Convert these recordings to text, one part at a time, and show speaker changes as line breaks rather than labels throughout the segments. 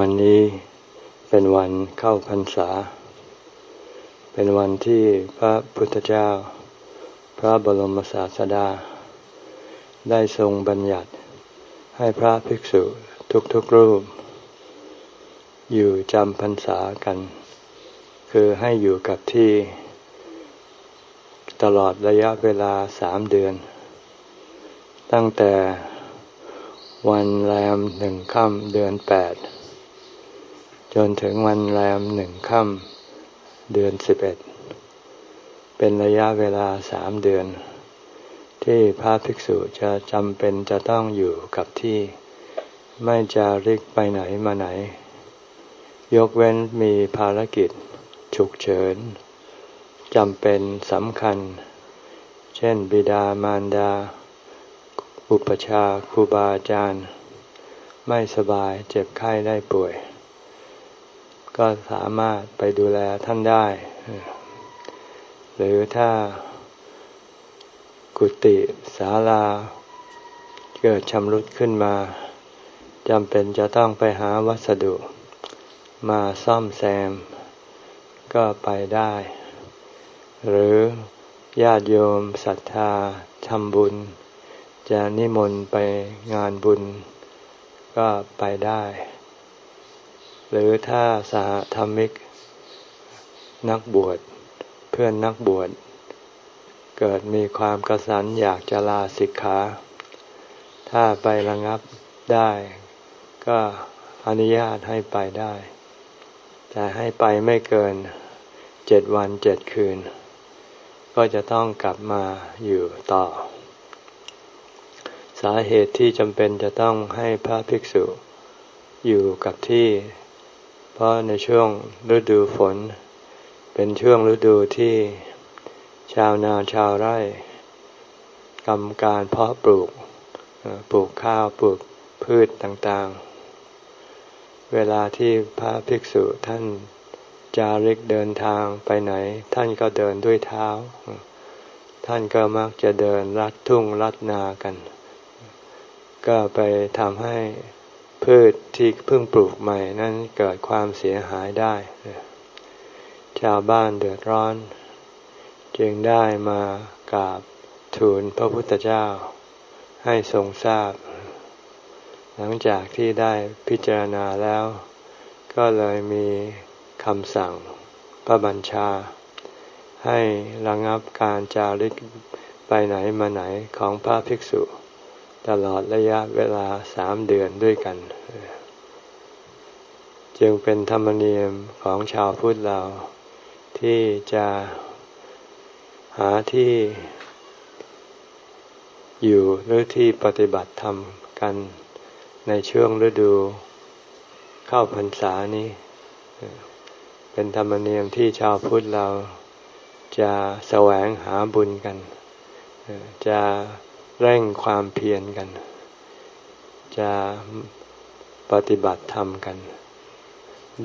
วันนี้เป็นวันเข้าพรรษา เป็นวันที่พระพุทธเจ้า พระบรมศาสดา ได้ทรงบัญญัติให้พระภิกษุทุกๆรูป อยู่จำพรรษากัน คือให้อยู่กับที่ ตลอดระยะเวลาสามเดือน ตั้งแต่วันแรมหนึ่งค่ำเดือนแปด จนถึงวันแรมหนึ่งค่ำเดือนสิบเอ็ด เป็นระยะเวลาสามเดือน ที่พระภิกษุจะจำเป็นจะต้องอยู่กับที่ไม่จะริกไปไหนมาไหน ยกเว้นมีภารกิจ ฉุกเฉินจำเป็นสำคัญ เช่น บิดามารดา อุปชาครูบาอาจารย์ ไม่สบายเจ็บไข้ได้ป่วย ก็สามารถไปดูแลท่านได้ หรือถ้ากุฏิศาลา เกิดชำรุดขึ้นมาจำเป็นจะต้องไปหาวัสดุ มาซ่อมแซม ก็ไปได้ หรือญาติโยมศรัทธาทำบุญ จะนิมนต์ไปงานบุญ ก็ไปได้ หรือถ้าสหธรรมิก นักบวชเพื่อนนักบวชเกิดมีความกระสันอยากจะลาสิกขาถ้าไประงับได้ ก็อนุญาตให้ไปได้ แต่ให้ไปไม่เกินเจ็ดวันเจ็ดคืน ก็จะต้องกลับมาอยู่ต่อ สาเหตุที่จำเป็นจะต้องให้พระภิกษุอยู่กับที่ เพราะในช่วงฤดูฝน เป็นช่วงฤดูที่ชาวนาชาวไร่กำการเพาะปลูกปลูกข้าวปลูกพืชต่างๆ เวลาที่พระภิกษุท่านจาริกเดินทางไปไหน ท่านก็เดินด้วยเท้า ท่านก็มักจะเดินลัดทุ่งลัดนากัน ก็ไปทำให้ พืชที่เพิ่งปลูกใหม่นั้นเกิดความเสียหายได้ ชาวบ้านเดือดร้อน จึงได้มากราบทูลพระพุทธเจ้าให้ทรงทราบ หลังจากที่ได้พิจารณาแล้ว ก็เลยมีคำสั่งพระบัญชา ให้ระงับการจาริกไปไหนมาไหนของพระภิกษุ ตลอดระยะเวลาสามเดือนด้วยกัน จึงเป็นธรรมเนียมของชาวพุทธเราที่จะหาที่อยู่หรือที่ปฏิบัติธรรมกันในช่วงฤดูเข้าพรรษานี้ เป็นธรรมเนียมที่ชาวพุทธเราจะแสวงหาบุญกัน จะ เร่งความเพียรกัน จะปฏิบัติธรรมกัน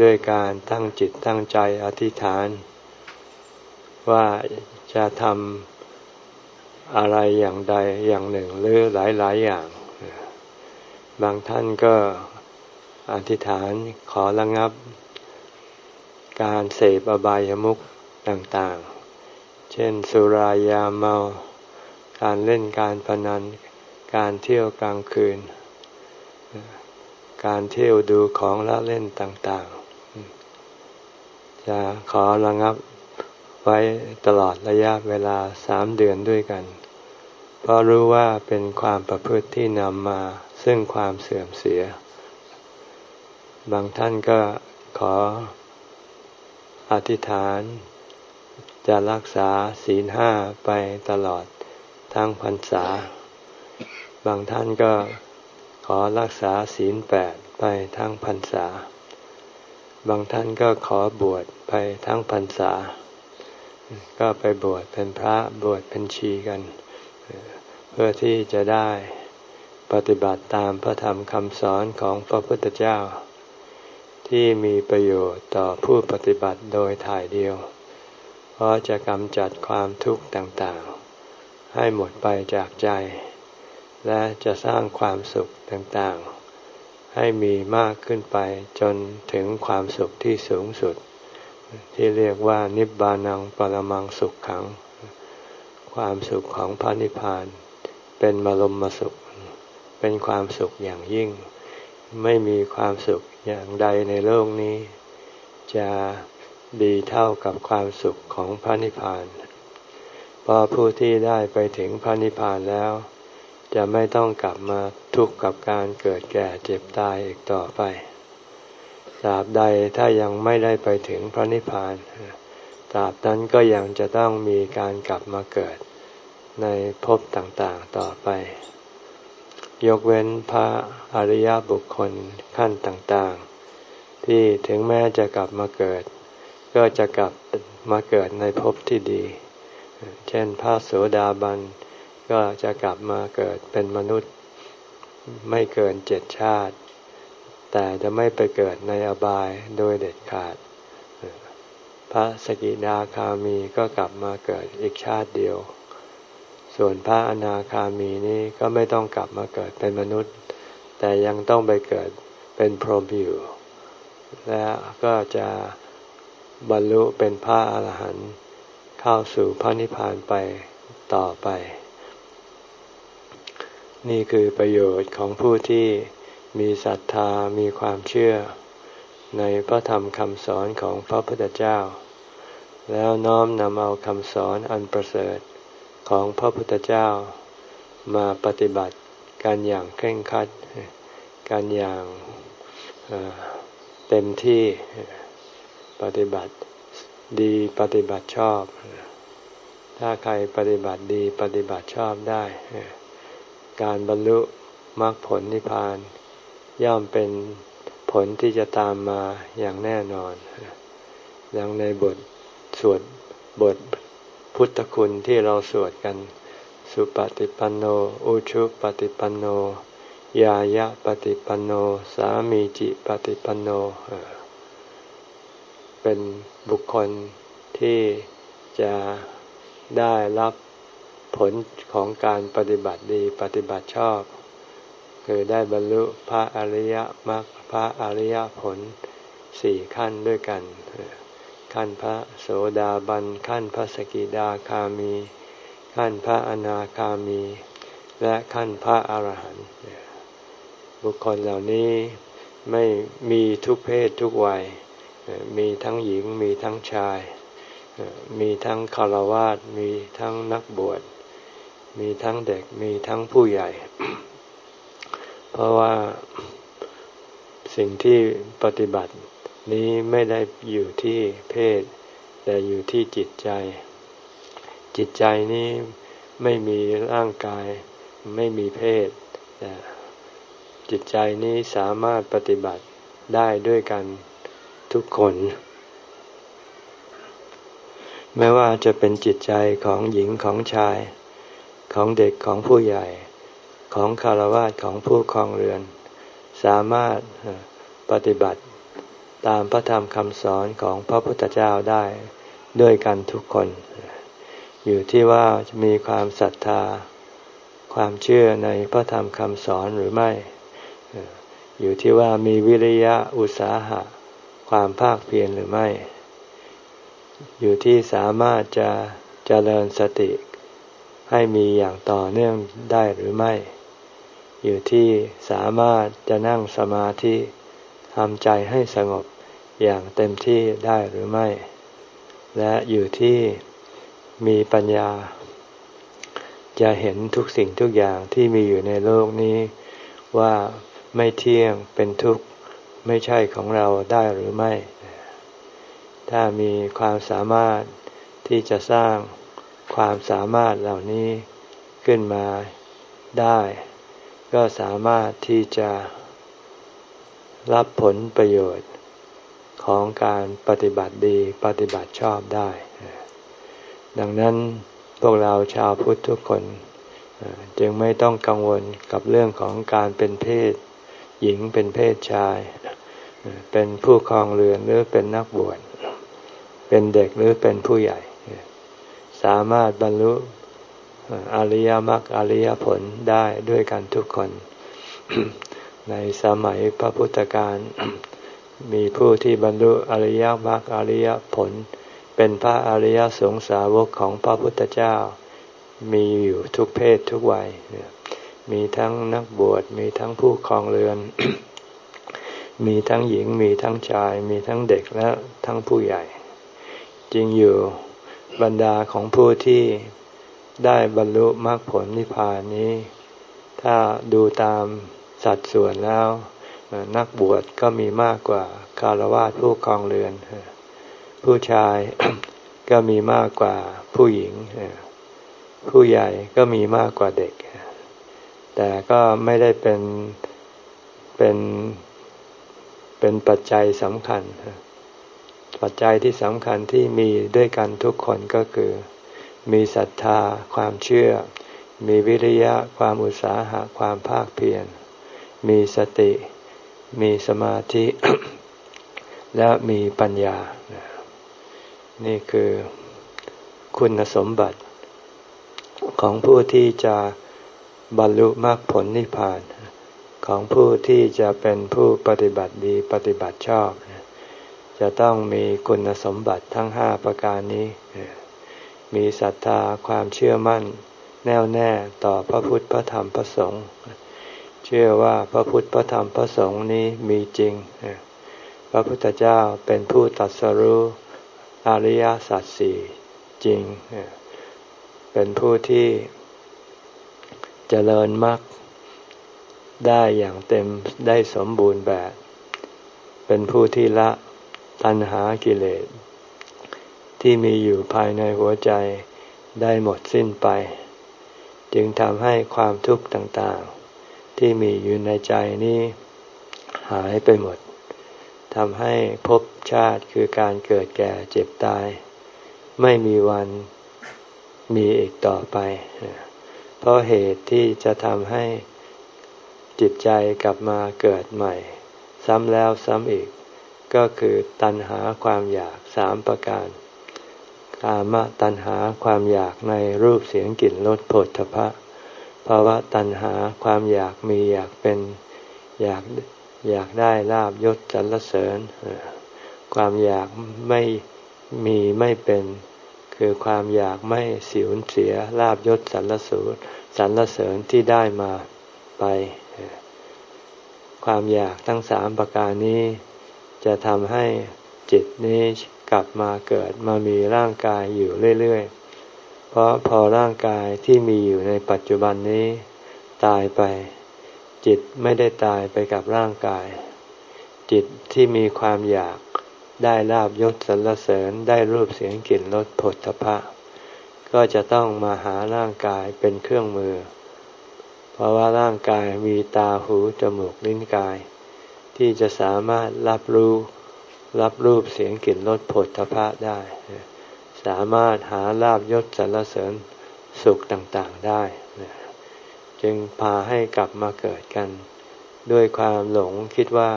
ด้วยการตั้งจิตตั้งใจอธิษฐาน ว่าจะทำอะไรอย่างใดอย่างหนึ่งหรือหลายๆอย่าง บางท่านก็อธิษฐานขอระงับ การเสพอบายามุขต่างๆ เช่นสุรายาเมา การเล่นการพนัน การเที่ยวกลางคืน การเที่ยวดูของละเล่นต่างๆ จะขอระงับไว้ตลอดระยะเวลาสามเดือนด้วยกัน เพราะรู้ว่าเป็นความประพฤติที่นำมาซึ่งความเสื่อมเสีย บางท่านก็ขออธิษฐานจะรักษาศีลห้าไปตลอด ทั้งพรรษา บางท่านก็ขอรักษาศีลแปดไปทั้งพรรษา บางท่านก็ขอบวชไปทั้งพรรษา ก็ไปบวชเป็นพระบวชเป็นชีกัน เพื่อที่จะได้ปฏิบัติตามพระธรรมคำสอนของพระพุทธเจ้า ที่มีประโยชน์ต่อผู้ปฏิบัติโดยถ่ายเดียว เพราะจะกำจัดความทุกข์ต่างๆ ให้หมดไปจากใจ และจะสร้างความสุขต่างๆ ให้มีมากขึ้นไปจนถึงความสุขที่สูงสุด ที่เรียกว่านิบบานังปรมังสุขขัง ความสุขของพระนิพพาน เป็นมรมสุข เป็นความสุขอย่างยิ่ง ไม่มีความสุขอย่างใดในโลกนี้ จะดีเท่ากับความสุขของพระนิพพาน พอผู้ที่ได้ไปถึงพระนิพพานแล้ว จะไม่ต้องกลับมาทุกข์กับการเกิดแก่เจ็บตายอีกต่อไปตราบใดถ้ายังไม่ได้ไปถึงพระนิพพานตราบนั้นก็ยังจะต้องมีการกลับมาเกิดในภพต่างๆต่อไป ยกเว้นพระอริยบุคคลขั้นต่างๆ ที่ถึงแม้จะกลับมาเกิด ก็จะกลับมาเกิดในภพที่ดี เช่นพระโสดาบันก็จะกลับมาเกิดเป็นมนุษย์ไม่เกินเจ็ดชาติ แต่จะไม่ไปเกิดในอบายโดยเด็ดขาด พระสกิดาคามีก็กลับมาเกิดอีกชาติเดียว ส่วนพระอนาคามีนี้ก็ไม่ต้องกลับมาเกิดเป็นมนุษย์ แต่ยังต้องไปเกิดเป็นพรหมอยู่ และก็จะบรรลุเป็นพระอาหารหันต์ เข้าสู่พระนิพพานไปต่อไป นี่คือประโยชน์ของผู้ที่มีศรัทธามีความเชื่อ ในพระธรรมคำสอนของพระพุทธเจ้า แล้วน้อมนำเอาคำสอนอันประเสริฐของพระพุทธเจ้ามาปฏิบัติการอย่างเคร่งครัด การอย่างเต็มที่ปฏิบัติ ดีปฏิบัติชอบ ถ้าใครปฏิบัติดีปฏิบัติชอบได้ การบรรลุมรรคผลนิพพาน ย่อมเป็นผลที่จะตามมาอย่างแน่นอน ดังในบทสวดบทพุทธคุณที่เราสวดกัน สุปฏิปันโน อุชุปฏิปันโน ยายะปฏิปันโน สามีจิปฏิปันโนเป็นบุคคลที่จะได้รับผลของการปฏิบัติดีปฏิบัติชอบ คือได้บรรลุพระอริยมรรคพระอริยผลสี่ขั้นด้วยกัน ขั้นพระโสดาบัน ขั้นพระสกิดาคามี ขั้นพระอนาคามี และขั้นพระอรหันต์บุคคลเหล่านี้ไม่มีทุกเพศทุกวัย มีทั้งหญิงมีทั้งชาย มีทั้งคารวาสมีทั้งนักบวช มีทั้งเด็กมีทั้งผู้ใหญ่ เพราะว่าสิ่งที่ปฏิบัตินี้ไม่ได้อยู่ที่เพศ แต่อยู่ที่จิตใจ จิตใจนี้ไม่มีร่างกาย ไม่มีเพศแต่จิตใจนี้สามารถปฏิบัติได้ด้วยกัน ทุกคน ไม่ว่าจะเป็นจิตใจของหญิงของชาย ของเด็กของผู้ใหญ่ ของคารวะของผู้ครองเรือน สามารถปฏิบัติตามพระธรรมคำสอนของพระพุทธเจ้าได้ด้วยกันทุกคน อยู่ที่ว่าจะมีความศรัทธา ความเชื่อในพระธรรมคำสอนหรือไม่ อยู่ที่ว่ามีวิริยะอุตสาหะ ความภาคเพียรหรือไม่ อยู่ที่สามารถจะเจริญสติให้มีอย่างต่อเนื่องได้หรือไม่ อยู่ที่สามารถจะนั่งสมาธิทำใจให้สงบอย่างเต็มที่ได้หรือไม่ และอยู่ที่มีปัญญา จะเห็นทุกสิ่งทุกอย่างที่มีอยู่ในโลกนี้ ว่าไม่เที่ยงเป็นทุกข์ ไม่ใช่ของเราได้หรือไม่ ถ้ามีความสามารถที่จะสร้างความสามารถเหล่านี้ขึ้นมาได้ ก็สามารถที่จะรับผลประโยชน์ของการปฏิบัติดีปฏิบัติชอบได้ ดังนั้นพวกเราชาวพุทธทุกคน จึงไม่ต้องกังวลกับเรื่องของการเป็นเพศ หญิงเป็นเพศชาย เป็นผู้ครองเรือนหรือเป็นนักบวชเป็นเด็กหรือเป็นผู้ใหญ่ สามารถบรรลุอริยมรรคอริยผลได้ด้วยกันทุกคน ในสมัยพระพุทธการมีผู้ที่บรรลุอริยมรรคอริยผล เป็นพระอริยสงสาวกของพระพุทธเจ้า มีอยู่ทุกเพศทุกวัย มีทั้งนักบวชมีทั้งผู้ครองเรือน มีทั้งหญิงมีทั้งชาย มีทั้งเด็กและทั้งผู้ใหญ่ จริงอยู่บรรดาของผู้ที่ได้บรรลุมรรคผลนิพพานนี้ ถ้าดูตามสัดส่วนแล้ว นักบวชก็มีมากกว่าคารวะผู้ครองเรือน ผู้ชายก็มีมากกว่าผู้หญิง ผู้ใหญ่ก็มีมากกว่าเด็ก แต่ก็ไม่ได้เป็นเป็น เป็นปัจจัยสำคัญ ปัจจัยที่สำคัญที่มีด้วยกันทุกคนก็คือ มีศรัทธา ความเชื่อ มีวิริยะ ความอุตสาหะ ความภาคเพียร มีสติ มีสมาธิ และมีปัญญา นี่คือคุณสมบัติของผู้ที่จะบรรลุมรรคผลนิพพาน ของผู้ที่จะเป็นผู้ปฏิบัติดีปฏิบัติชอบ จะต้องมีคุณสมบัติทั้งห้าประการนี้ มีศรัทธาความเชื่อมั่น แน่วแน่ต่อพระพุทธพระธรรมพระสงฆ์เชื่อว่าพระพุทธพระธรรมพระสงฆ์นี้มีจริง พระพุทธเจ้าเป็นผู้ตัดสรู้อริยสัจสี่จริง เป็นผู้ที่เจริญมรรค ได้อย่างเต็มได้สมบูรณ์แบบ เป็นผู้ที่ละตัณหากิเลส ที่มีอยู่ภายในหัวใจได้หมดสิ้นไป จึงทำให้ความทุกข์ต่างๆ ที่มีอยู่ในใจนี้หายไปหมดทำให้ภพชาติคือการเกิดแก่เจ็บตาย ไม่มีวันมีอีกต่อไป เพราะเหตุที่จะทำให้ จิตใจกลับมาเกิดใหม่ ซ้ำแล้วซ้ำอีก ก็คือตัณหาความอยากสามประการกามตัณหาความอยากในรูปเสียงกลิ่นรสผลทพะภาวะตัณหาความอยากมีอยากเป็นอยากอยากได้ลาบยศสรรเสริญ ความอยากไม่มีไม่เป็น คือความอยากไม่สิวเสียลาบยศสรรเสริญสรรเสริญที่ได้มาไป ความอยากทั้งสามประการนี้ จะทำให้จิตนี้กลับมาเกิดมามีร่างกายอยู่เรื่อยๆ เพราะพอร่างกายที่มีอยู่ในปัจจุบันนี้ ตายไป จิตไม่ได้ตายไปกับร่างกาย จิตที่มีความอยากได้ลาบยศสรรเสริญได้รูปเสียงกลิ่นรสผลพะ ก็จะต้องมาหาร่างกายเป็นเครื่องมือ เพราะว่าร่างกายมีตาหูจมูกลิ้นกาย ที่จะสามารถรับรู้รับรูปเสียงกลิ่นรสผลทพะได้ สามารถหาลาบยศสรรเสริญสุขต่างๆได้ จึงพาให้กลับมาเกิดกัน ด้วยความหลงคิดว่า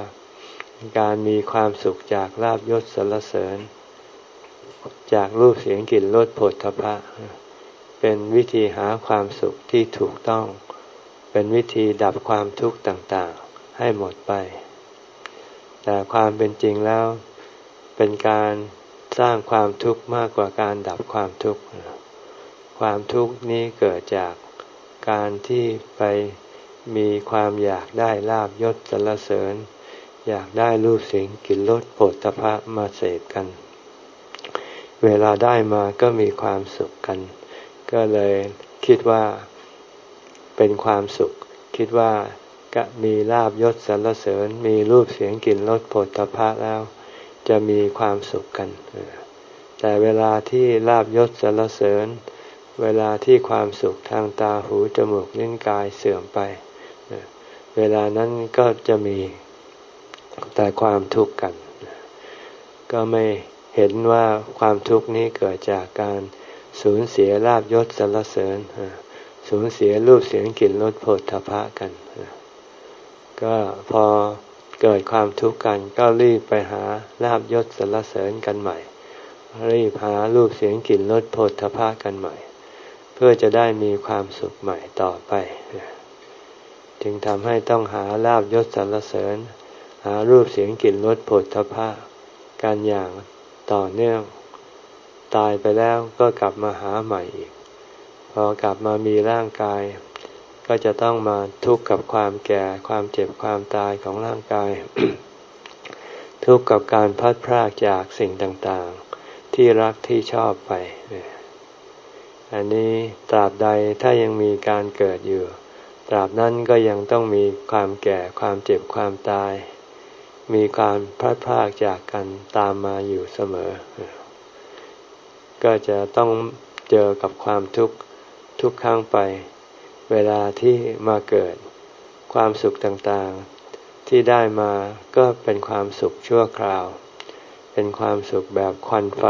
การมีความสุขจากลาบยศสรรเสริญ จากรูปเสียงกลิ่นรสผลทพะเป็นวิธีหาความสุขที่ถูกต้อง เป็นวิธีดับความทุกข์ต่างๆ ให้หมดไป แต่ความเป็นจริงแล้ว เป็นการสร้างความทุกข์มากกว่าการดับความทุกข์ความทุกข์นี้เกิดจากการที่ไปมีความอยากได้ลาบยศสรรเสริญ อยากได้รูปเสียงกลิ่นรสโผฏฐะมาเสพกัน เวลาได้มาก็มีความสุขกัน ก็เลยคิดว่า เป็นความสุข คิดว่าก็มีลาบยศสรรเสริญ มีรูปเสียงกลิ่นรสผลตภะแล้ว จะมีความสุขกัน แต่เวลาที่ลาบยศสรรเสริญ เวลาที่ความสุขทางตาหูจมูกลิ้นกายเสื่อมไป เวลานั้นก็จะมีแต่ความทุกข์กัน ก็ไม่เห็นว่าความทุกข์นี้เกิดจากการสูญเสียลาบยศสรรเสริญ สูญเสียรูปเสียงกลิ่นรสผลทพะกัน ก็พอเกิดความทุกข์กันก็รีบไปหาลาบยศสรรเสริญกันใหม่ รีบหารูปเสียงกลิ่นรสโผฏฐพะกันใหม่ เพื่อจะได้มีความสุขใหม่ต่อไป จึงทำให้ต้องหาลาบยศสรรเสริญ หารูปเสียงกลิ่นรสผลทพะการอย่างต่อเนื่อง ตายไปแล้วก็กลับมาหาใหม่อีก พอกลับมามีร่างกาย ก็จะต้องมาทุกข์กับความแก่ความเจ็บความตายของร่างกาย ทุกข์กับการพัดพรากจากสิ่งต่างๆ ที่รักที่ชอบไป อันนี้ตราบใดถ้ายังมีการเกิดอยู่ ตราบนั้นก็ยังต้องมีความแก่ความเจ็บความตาย มีการพลาดพลาดจากกันตามมาอยู่เสมอ ก็จะต้องเจอกับความทุกข์ ทุกครั้งไป เวลาที่มาเกิดความสุขต่างๆ ที่ได้มาก็เป็นความสุขชั่วคราว เป็นความสุขแบบควันไฟ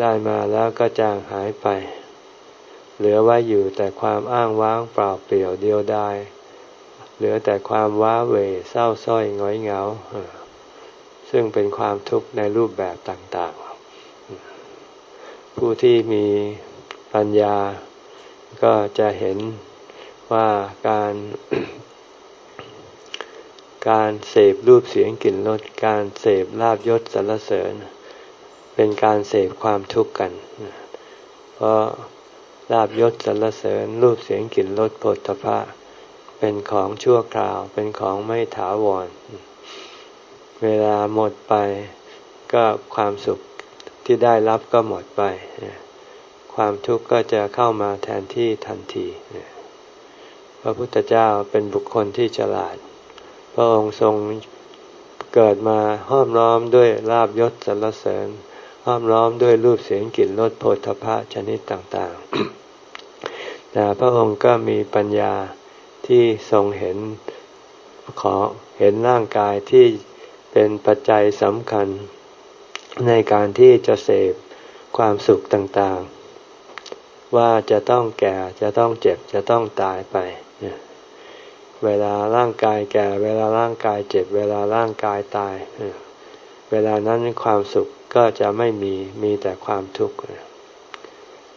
ได้มาแล้วก็จางหายไป เหลือไว้อยู่แต่ความอ้างว้างเปล่าเปลี่ยวเดียวดายเหลือแต่ความว้าเหวเศร้าส้อยง้อยเหงา ซึ่งเป็นความทุกข์ในรูปแบบต่างๆ ผู้ที่มีปัญญา ก็จะเห็นว่าการการเสพรูปเสียงกลิ่นรสการเสพลาบยศสรรเสริญ เป็นการเสพความทุกข์กัน เพราะลาบยศสรรเสริญ รูปเสียงกลิ่นรสผฏฐพะเป็นของชั่วคราวเป็นของไม่ถาวร เวลาหมดไปก็ความสุขที่ได้รับก็หมดไป ความทุกข์ก็จะเข้ามาแทนที่ทันที พระพุทธเจ้าเป็นบุคคลที่ฉลาด พระองค์ทรงเกิดมาห้อมล้อมด้วยลาบยศสรรเสริญ ห้อมล้อมด้วยรูปเสียงกลิ่นรสโผฏฐพะชนิดต่างๆ แต่พระองค์ก็มีปัญญาที่ทรงเห็นขอเห็นร่างกายที่เป็นปัจจัยสำคัญในการที่จะเสพความสุขต่างๆ ว่าจะต้องแก่จะต้องเจ็บจะต้องตายไปเวลาร่างกายแก่ เวลาร่างกายเจ็บ เวลาร่างกายตาย เวลานั้นความสุขก็จะไม่มีมีแต่ความทุกข์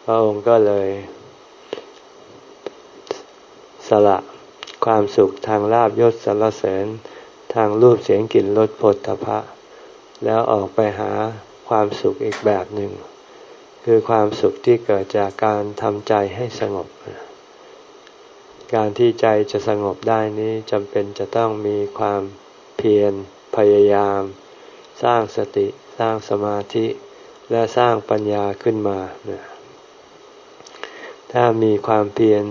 พระองค์ก็เลย สละความสุขทางลาบยศสรรเสริญทางรูปเสียงกลิ่นรสผลตภะแล้วออกไปหาความสุขอีกแบบหนึ่ง คือความสุขที่เกิดจากการทำใจให้สงบ การที่ใจจะสงบได้นี้จำเป็นจะต้องมีความเพียรพยายาม สร้างสติ สร้างสมาธิ และสร้างปัญญาขึ้นมาถ้ามีความเพียร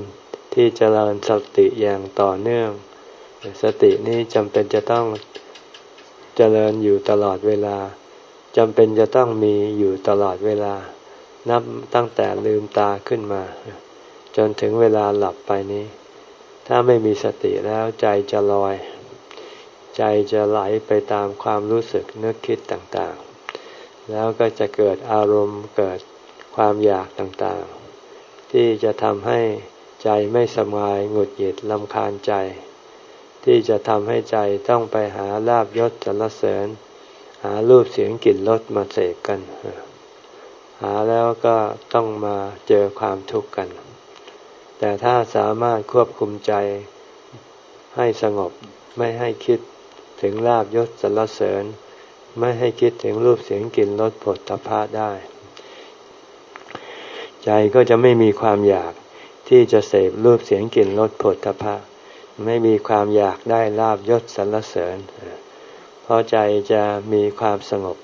ที่จเจริญสติอย่างต่อเนื่อง สตินี้จำเป็นจะต้องเจริญอยู่ตลอดเวลาจำเป็นจะต้องมีอยู่ตลอดเวลา นับตั้งแต่ลืมตาขึ้นมา จนถึงเวลาหลับไปนี้ ถ้าไม่มีสติแล้วใจจะลอย ใจจะไหลไปตามความรู้สึกนึกคิดต่างๆ แล้วก็จะเกิดอารมณ์เกิดความอยากต่างๆ ที่จะทำให้ใจไม่สบายหงุดหงิดลำคาญใจ ที่จะทำให้ใจต้องไปหาลาบยศจรเสริญ หารูปเสียงกลิ่นรสมาเสกกัน หาแล้วก็ต้องมาเจอความทุกข์กัน แต่ถ้าสามารถควบคุมใจให้สงบไม่ให้คิดถึงลาบยศสรรเสริญ ไม่ให้คิดถึงรูปเสียงกลิ่นรสผลตภะได้ ใจก็จะไม่มีความอยากที่จะเสพรูปเสียงกลิ่นรสผลตภะไม่มีความอยากได้ลาบยศสรรเสริญ เพราะใจจะมีความสงบ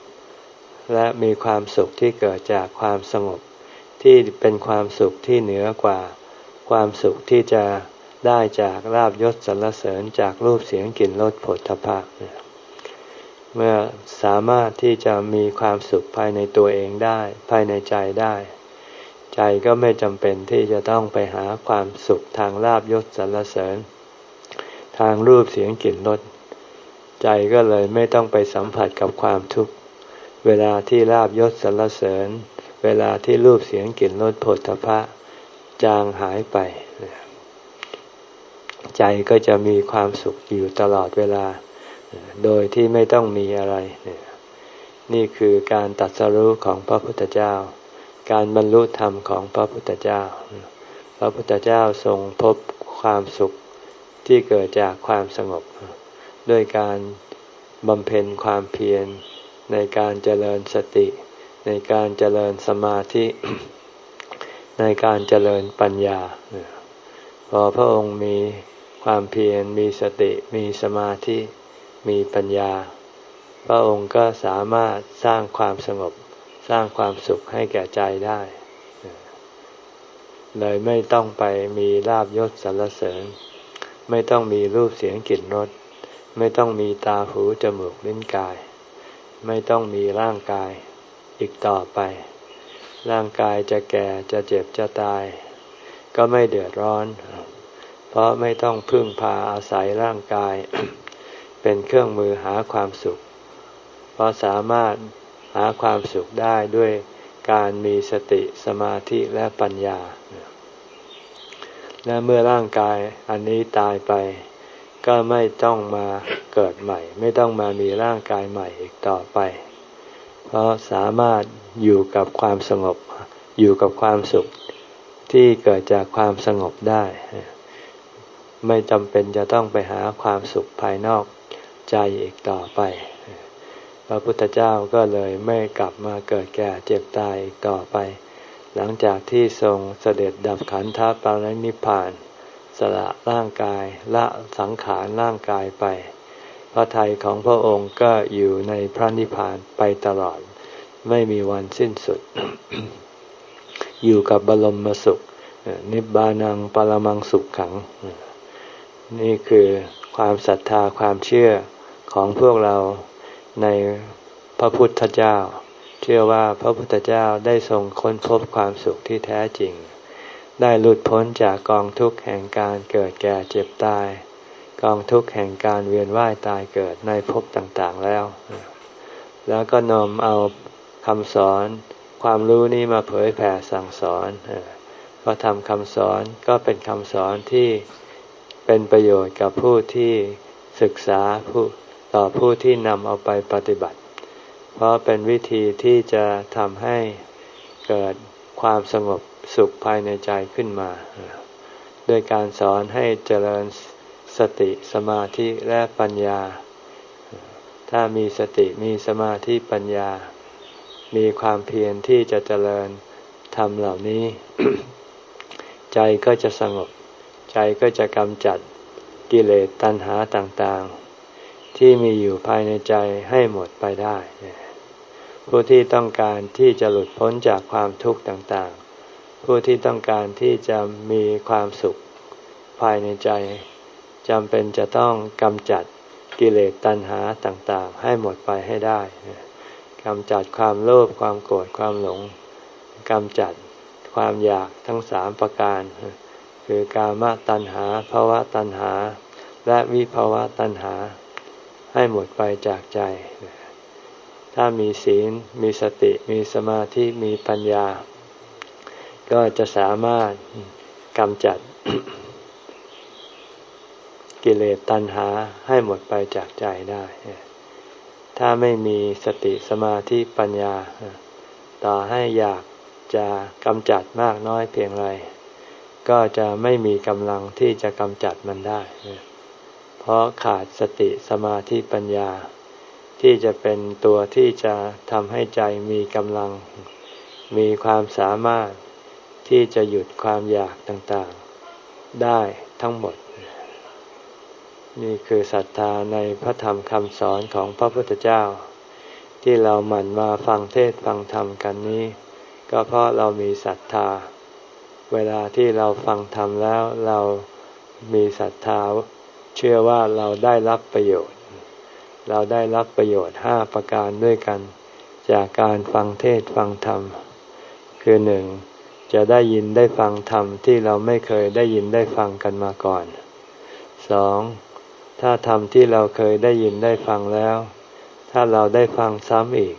และมีความสุขที่เกิดจากความสงบ ที่เป็นความสุขที่เหนือกว่า ความสุขที่จะได้จากลาบยศสรรเสริญจากรูปเสียงกลิ่นรสผลทพะเมื่อสามารถที่จะมีความสุขภายในตัวเองได้ ภายในใจได้ ใจก็ไม่จำเป็นที่จะต้องไปหาความสุขทางลาบยศสรรเสริญ ทางรูปเสียงกลิ่นรสใจก็เลยไม่ต้องไปสัมผัสกับความทุกข์ เวลาที่ลาบยศสรรเสริญ เวลาที่รูปเสียงกลิ่นรสผลทพะจางหายไป ใจก็จะมีความสุขอยู่ตลอดเวลา โดยที่ไม่ต้องมีอะไร นี่คือการตัดสรู้ของพระพุทธเจ้า การบรรลุธรรมของพระพุทธเจ้า พระพุทธเจ้าทรงพบความสุขที่เกิดจากความสงบ ด้วยการบำเพ็ญความเพียร ในการเจริญสติ ในการเจริญสมาธิ ในการเจริญปัญญา พอพระองค์มีความเพียรมีสติมีสมาธิมีปัญญา พระองค์ก็สามารถสร้างความสงบสร้างความสุขให้แก่ใจได้ เลยไม่ต้องไปมีลาบยศสรรเสริญ ไม่ต้องมีรูปเสียงกลิ่นรสไม่ต้องมีตาหูจมูกลิ้นกาย ไม่ต้องมีร่างกายอีกต่อไป ร่างกายจะแก่จะเจ็บจะตาย ก็ไม่เดือดร้อน เพราะไม่ต้องพึ่งพาอาศัยร่างกาย เป็นเครื่องมือหาความสุข เพราะสามารถหาความสุขได้ด้วยการมีสติสมาธิและปัญญา และเมื่อร่างกายอันนี้ตายไป ก็ไม่ต้องมาเกิดใหม่ ไม่ต้องมามีร่างกายใหม่อีกต่อไป เพราะสามารถอยู่กับความสงบ อยู่กับความสุขที่เกิดจากความสงบได้ ไม่จำเป็นจะต้องไปหาความสุขภายนอกใจอีกต่อไป พระพุทธเจ้าก็เลยไม่กลับมาเกิดแก่เจ็บตายอีกต่อไป หลังจากที่ทรงเสด็จดับขันธปรินิพพาน สละร่างกายละสังขารร่างกายไป พระทัยของพระองค์ก็อยู่ในพระนิพพานไปตลอด ไม่มีวันสิ้นสุด อยู่กับบรมสุข นิบานังปรมังสุขขัง นี่คือความศรัทธาความเชื่อของพวกเราในพระพุทธเจ้า เชื่อว่าพระพุทธเจ้าได้ทรงค้นพบความสุขที่แท้จริง ได้หลุดพ้นจากกองทุกข์แห่งการเกิดแก่เจ็บตาย กองทุกข์แห่งการเวียนว่ายตายเกิดในภพต่างๆแล้ว แล้วก็นำเอาคำสอนความรู้นี้มาเผยแผ่สั่งสอนพระธรรมคำสอนก็เป็นคำสอนที่เป็นประโยชน์กับผู้ที่ศึกษาผู้ต่อผู้ที่นำเอาไปปฏิบัติ เพราะเป็นวิธีที่จะทำให้เกิดความสงบ สุขภายในใจขึ้นมา โดยการสอนให้เจริญสติสมาธิและปัญญา ถ้ามีสติมีสมาธิปัญญา มีความเพียรที่จะเจริญทำเหล่านี้ ใจก็จะสงบ ใจก็จะกำจัดกิเลสตัณหาต่างๆ ที่มีอยู่ภายในใจให้หมดไปได้ ผู้ที่ต้องการที่จะหลุดพ้นจากความทุกข์ต่างๆ ผู้ที่ต้องการที่จะมีความสุขภายในใจจำเป็นจะต้องกำจัดกิเลสตัณหาต่างๆ ให้หมดไปให้ได้กำจัดความโลภความโกรธความหลงกำจัดความอยากทั้งสามประการ คือกามตัณหาภาวะตัณหา และวิภาวะตัณหา ให้หมดไปจากใจ ถ้ามีศีลมีสติมีสมาธิมีปัญญา ก็จะสามารถกำจัดกิเลสตัณหาให้หมดไปจากใจได้ ถ้าไม่มีสติสมาธิปัญญา ต่อให้อยากจะกำจัดมากน้อยเพียงไร ก็จะไม่มีกำลังที่จะกำจัดมันได้ เพราะขาดสติสมาธิปัญญา ที่จะเป็นตัวที่จะทำให้ใจมีกำลัง มีความสามารถ ที่จะหยุดความอยากต่างๆ ได้ทั้งหมด นี่คือศรัทธาในพระธรรมคำสอนของพระพุทธเจ้า ที่เราหมั่นมาฟังเทศฟังธรรมกันนี้ ก็เพราะเรามีศรัทธา เวลาที่เราฟังธรรมแล้วเรามีศรัทธาเชื่อว่าเราได้รับประโยชน์ เราได้รับประโยชน์ห้าประการด้วยกัน จากการฟังเทศฟังธรรม คือหนึ่ง จะได้ยินได้ฟังธรรมที่เราไม่เคยได้ยินได้ฟังกันมาก่อนสองถ้าธรรมที่เราเคยได้ยินได้ฟังแล้ว ถ้าเราได้ฟังซ้ำอีก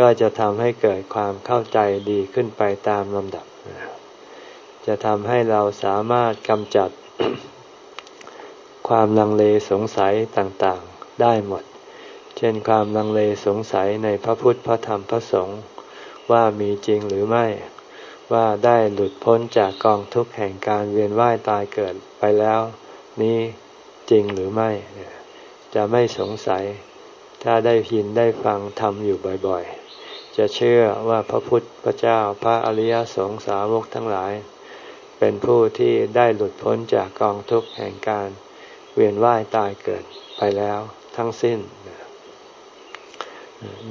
ก็จะทำให้เกิดความเข้าใจดีขึ้นไปตามลำดับ จะทำให้เราสามารถกำจัด ความลังเลสงสัยต่างๆได้หมด เช่นความลังเลสงสัยในพระพุทธพระธรรมพระสงฆ์ว่ามีจริงหรือไม่ ว่าได้หลุดพ้นจากกองทุกข์แห่งการเวียนว่ายตายเกิดไปแล้ว นี้จริงหรือไม่ จะไม่สงสัย ถ้าได้ยินได้ฟังทำอยู่บ่อยๆ จะเชื่อว่าพระพุทธเจ้าพระอริยสงสาวกทั้งหลาย เป็นผู้ที่ได้หลุดพ้นจากกองทุกข์แห่งการเวียนว่ายตายเกิดไปแล้วทั้งสิ้น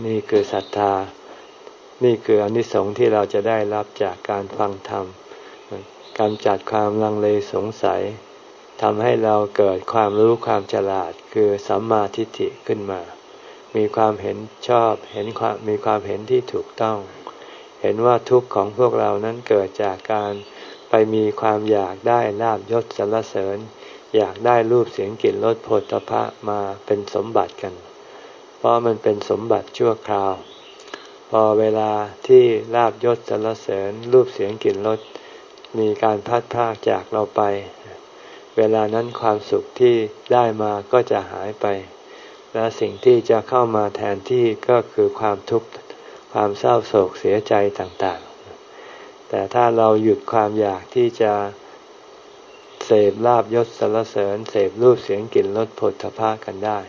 นี่คือศรัทธา นี่คืออนิสงส์ที่เราจะได้รับจากการฟังธรรมกำจัดความลังเลสงสัยทำให้เราเกิดความรู้ความฉลาดคือสัมมาทิฏฐิขึ้นมา มีความเห็นชอบเห็นความมีความเห็นที่ถูกต้อง เห็นว่าทุกข์ของพวกเรานั้นเกิดจากการไปมีความอยากได้ลาบยศสรรเสริญ อยากได้รูปเสียงกลิ่นรสผลตภะมาเป็นสมบัติกัน เพราะมันเป็นสมบัติชั่วคราว พอเวลาที่ลาบยศสรรเสริญรูปเสียงกลิ่นรสมีการพัดพากจากเราไป เวลานั้นความสุขที่ได้มาก็จะหายไป และสิ่งที่จะเข้ามาแทนที่ก็คือความทุกข์ความเศร้าโศกเสียใจต่างๆ แต่ถ้าเราหยุดความอยากที่จะเสพลาบยศสรรเสริญเสพรูปเสียงกลิ่นรสผลทพะกันได้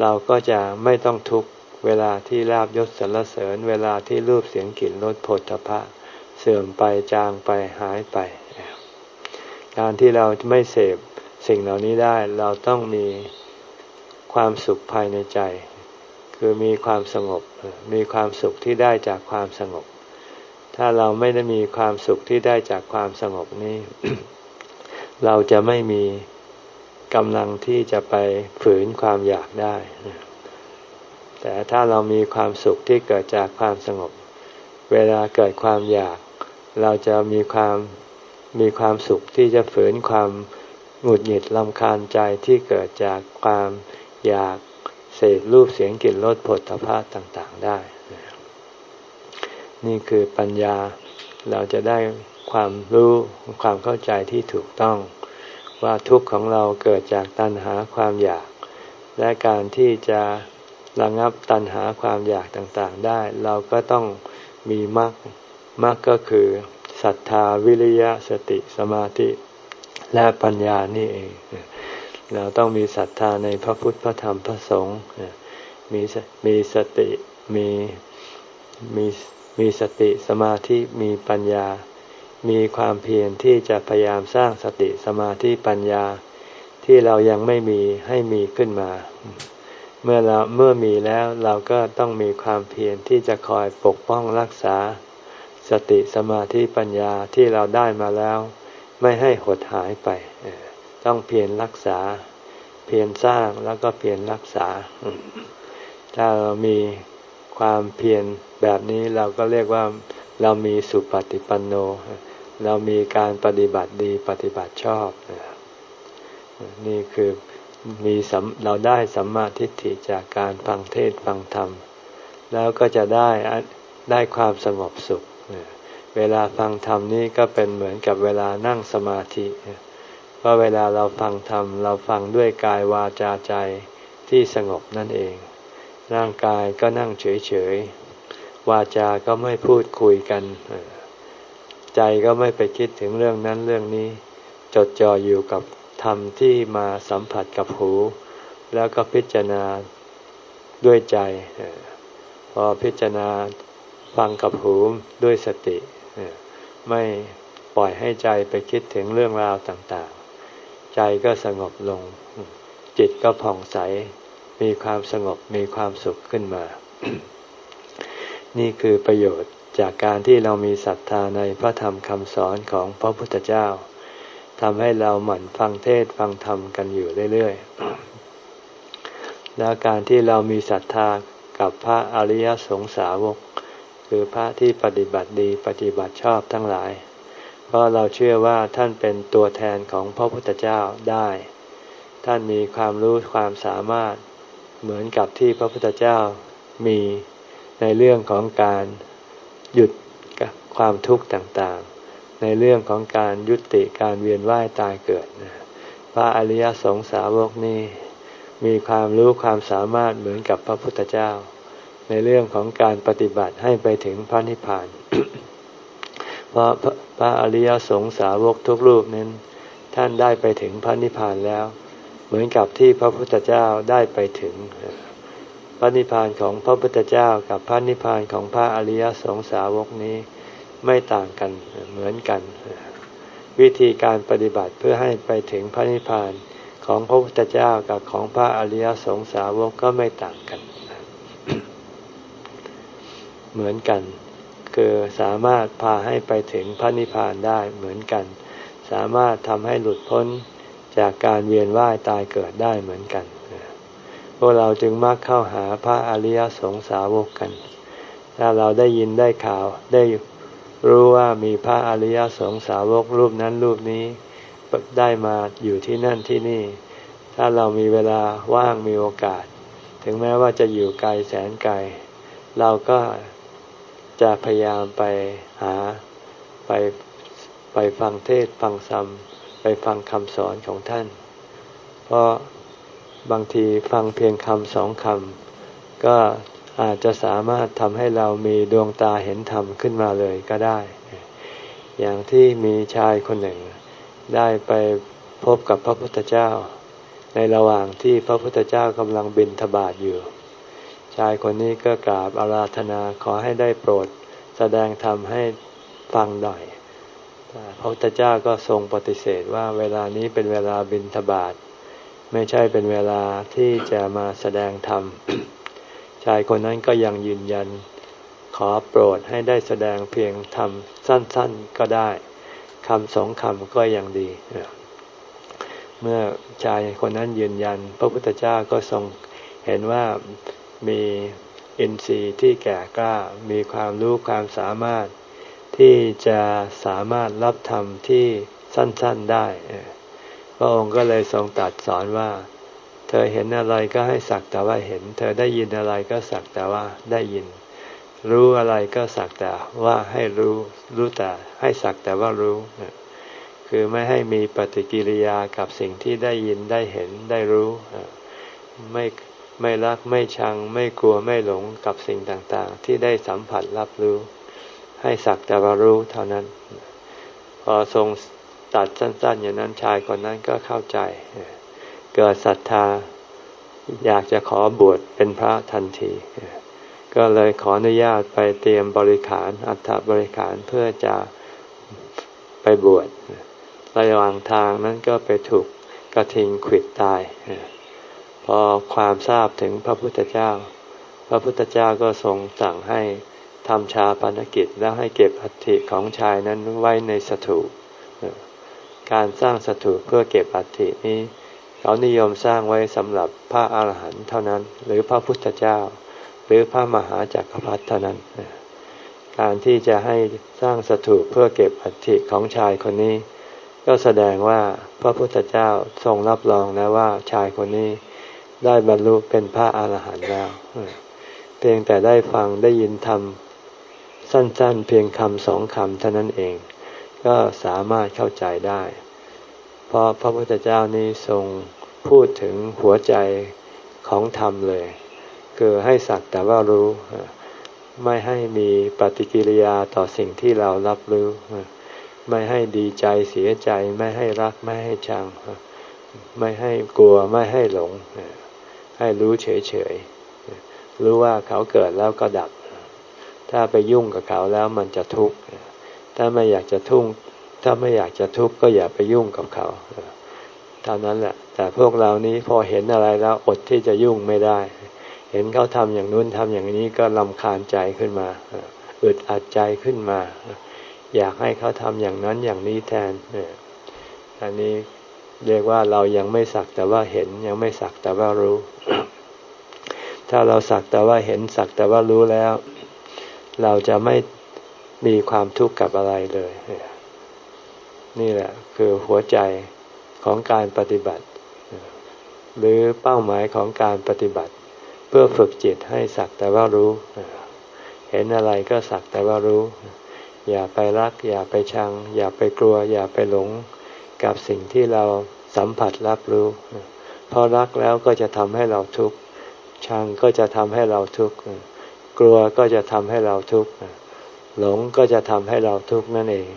เราก็จะไม่ต้องทุกข์ เวลาที่ลาบยศสรรเสริญ เวลาที่รูปเสียงกลิ่นรสผลทพะ เสื่อมไปจางไปหายไป การที่เราไม่เสพสิ่งเหล่านี้ได้เราต้องมีความสุขภายในใจ คือมีความสงบ มีความสุขที่ได้จากความสงบ ถ้าเราไม่ได้มีความสุขที่ได้จากความสงบนี้ เราจะไม่มีกำลังที่จะไปฝืนความอยากได้ แต่ถ้าเรามีความสุขที่เกิดจากความสงบ เวลาเกิดความอยาก เราจะมีความมีความสุขที่จะฝืนความหงุดหงิดลำคาญใจที่เกิดจากความอยากเสพรูปเสียงกลิ่นรสผลทพะต่างๆได้ นี่คือปัญญาเราจะได้ความรู้ความเข้าใจที่ถูกต้อง ว่าทุกข์ของเราเกิดจากตัณหาความอยาก และการที่จะ ระงับตัณหาความอยากต่างๆได้ เราก็ต้องมีมรรคมรรคก็คือศรัทธาวิริยะสติสมาธิและปัญญานี่เอง เราต้องมีศรัทธาในพระพุทธพระธรรมพระสงฆ์มีมีสติมีมีมีสติสมาธิมีปัญญา มีความเพียรที่จะพยายามสร้างสติสมาธิปัญญาที่เรายังไม่มีให้มีขึ้นมา เมื่อเราเมื่อมีแล้วเราก็ต้องมีความเพียรที่จะคอยปกป้องรักษา สติสมาธิปัญญาที่เราได้มาแล้ว ไม่ให้หดหายไป ต้องเพียรรักษา เพียรสร้างแล้วก็เพียรรักษา ถ้าเรามีความเพียรแบบนี้เราก็เรียกว่าเรามีสุปฏิปันโน เรามีการปฏิบัติดีปฏิบัติชอบ นี่คือ มีเราได้สัมมาทิฏฐิจากการฟังเทศฟังธรรม แล้วก็จะได้ได้ความสงบสุข เวลาฟังธรรมนี่ก็เป็นเหมือนกับเวลานั่งสมาธิเพราเวลาเราฟังธรรม เราฟังด้วยกายวาจาใจที่สงบนั่นเอง ร่างกายก็นั่งเฉย ๆ วาจา ก็ไม่พูดคุยกัน ใจก็ไม่ไปคิดถึงเรื่องนั้นเรื่องนี้ จดจ่ออยู่กับ ธรรมที่มาสัมผัสกับหู แล้วก็พิจารณาด้วยใจ พอพิจารณาฟังกับหูด้วยสติ ไม่ปล่อยให้ใจไปคิดถึงเรื่องราวต่างๆ ใจก็สงบลง จิตก็ผ่องใส มีความสงบมีความสุขขึ้นมา นี่คือประโยชน์จากการที่เรามีศรัทธาในพระธรรมคำสอนของพระพุทธเจ้า ทำให้เราหมั่นฟังเทศฟังธรรมกันอยู่เรื่อยๆ แล้วการที่เรามีศรัทธากับพระอริยสงสาวก คือพระที่ปฏิบัติดีปฏิบัติชอบทั้งหลาย เพราะเราเชื่อว่าท่านเป็นตัวแทนของพระพุทธเจ้าได้ ท่านมีความรู้ความสามารถเหมือนกับที่พระพุทธเจ้ามีในเรื่องของการหยุดความทุกข์ต่างๆ ในเรื่องของการยุติการเวียนว่ายตายเกิดพระอริยสงสาวกนี่มีความรู้ความสามารถเหมือนกับพระพุทธเจ้า ในเรื่องของการปฏิบัติให้ไปถึงพระนิพพาน เพราะพระอริยสงสาวกทุกรูปนั้นท่านได้ไปถึงพระนิพพานแล้ว เหมือนกับที่พระพุทธเจ้าได้ไปถึงพระนิพพานของพระพุทธเจ้ากับพระนิพพานของพระอริยสงสาวกนี้ ไม่ต่างกันเหมือนกัน วิธีการปฏิบัติเพื่อให้ไปถึงพระนิพพานของพระพุทธเจ้ากับของพระอริยสงสาวกก็ไม่ต่างกัน เหมือนกัน คือสามารถพาให้ไปถึงพระนิพพานได้เหมือนกัน สามารถทำให้หลุดพ้นจากการเวียนว่ายตายเกิดได้เหมือนกันพวกเราจึงมักเข้าหาพระอริยสงสาวกกัน ถ้าเราได้ยินได้ข่าวได้ รู้ว่ามีพระอริยสงสาวกรูปนั้นรูปนี้ได้มาอยู่ที่นั่นที่นี่ ถ้าเรามีเวลาว่างมีโอกาส ถึงแม้ว่าจะอยู่ไกลแสนไกล เราก็จะพยายามไปหาไปไปฟังเทศฟังธรรมไปฟังคำสอนของท่าน เพราะบางทีฟังเพียงคำสองคำก็ อาจจะสามารถทำให้เรามีดวงตาเห็นธรรมขึ้นมาเลยก็ได้ อย่างที่มีชายคนหนึ่ง ได้ไปพบกับพระพุทธเจ้า ในระหว่างที่พระพุทธเจ้ากำลังบินทบาทอยู่ ชายคนนี้ก็กราบอาราธนาขอให้ได้โปรดแสดงธรรมให้ฟังหน่อยพระพุทธเจ้าก็ทรงปฏิเสธว่าเวลานี้เป็นเวลาบินทบาท ไม่ใช่เป็นเวลาที่จะมาแสดงธรรม ชายคนนั้นก็ยังยืนยัน ขอโปรดให้ได้แสดงเพียงธรรมสั้นๆก็ได้คำสองคำก็ยังดี เมื่อชายคนนั้นยืนยัน พระพุทธเจ้าก็ทรงเห็นว่ามีอินทรีย์ที่แก่กล้ามีความรู้ความสามารถที่จะสามารถรับธรรมที่สั้นๆได้ พระองค์ก็เลยทรงตัดสอนว่า เธอเห็นอะไรก็ให้สักแต่ว่าเห็น เธอได้ยินอะไรก็สักแต่ว่าได้ยิน รู้อะไรก็สักแต่ว่าให้รู้ รู้แต่ให้สักแต่ว่ารู้คือไม่ให้มีปฏิกิริยากับสิ่งที่ได้ยินได้เห็นได้รู้ไม่ไม่รักไม่ชัง ไม่กลัวไม่หลงกับสิ่งต่างๆ ที่ได้สัมผัสรับรู้ ให้สักแต่ว่ารู้เท่านั้น พอทรงตัดสั้นๆ อย่างนั้นชายคนนั้นก็เข้าใจ เกิดศรัทธา อยากจะขอบวชเป็นพระทันที ก็เลยขออนุญาตไปเตรียมบริขาร อัฐบริขารเพื่อจะไปบวชระหว่างทางนั้นก็ไปถูกกระทิงขิดตาย พอความทราบถึงพระพุทธเจ้า พระพุทธเจ้าก็ทรงสั่งให้ทำชาปนกิจแล้วให้เก็บอัฐิของชายนั้นไว้ในสถูปการสร้างสถูปเพื่อเก็บอัฐินี้ เขานิยมสร้างไว้สำหรับพระอาหารหันต์เท่านั้น หรือพระพุทธเจ้า หรือพระมหาจักรพรรดิเท่านั้น การที่จะให้สร้างสถูปเพื่อเก็บอัฐิของชายคนนี้ ก็แสดงว่าพระพุทธเจ้าทรงรับรองแล้วว่าชายคนนี้ได้บรรลุเป็นพระอาหารหันต์แล้วเพียงแต่ได้ฟังได้ยินธรรมสั้นๆ เพียงคำสองคำเท่านั้นเอง ก็สามารถเข้าใจได้ เพราะพระพุทธเจ้านี้ทรงพูดถึงหัวใจของธรรมเลย คือให้สักแต่ว่ารู้ ไม่ให้มีปฏิกิริยาต่อสิ่งที่เรารับรู้ ไม่ให้ดีใจเสียใจ ไม่ให้รักไม่ให้ชัง ไม่ให้กลัวไม่ให้หลง ให้รู้เฉยๆ รู้ว่าเขาเกิดแล้วก็ดับ ถ้าไปยุ่งกับเขาแล้วมันจะทุกข์ ถ้าไม่อยากจะทุกข์ ถ้าไม่อยากจะทุกข์ก็อย่าไปยุ่งกับเขาเท่านั้นแหละ แต่พวกเรานี้พอเห็นอะไรแล้วอดที่จะยุ่งไม่ได้ เห็นเขาทำอย่างนู้นทำอย่างนี้ก็ลำคาญใจขึ้นมาอึดอัดใจขึ้นมา อยากให้เขาทำอย่างนั้นอย่างนี้แทนอันนี้เรียกว่าเรายังไม่สักแต่ว่าเห็นยังไม่สักแต่ว่ารู้ ถ้าเราสักแต่ว่าเห็นสักแต่ว่ารู้แล้ว เราจะไม่มีความทุกข์กับอะไรเลย นี่แหละ คือหัวใจของการปฏิบัติ หรือเป้าหมายของการปฏิบัติ เพื่อฝึกจิตให้สักแต่ว่ารู้ เห็นอะไรก็สักแต่ว่ารู้ อย่าไปรัก อย่าไปชัง อย่าไปกลัว อย่าไปหลงกับสิ่งที่เราสัมผัสรับรู้เพราะรักแล้วก็จะทำให้เราทุกข์ชังก็จะทำให้เราทุกข์กลัวก็จะทำให้เราทุกข์หลงก็จะทำให้เราทุกข์นั่นเอง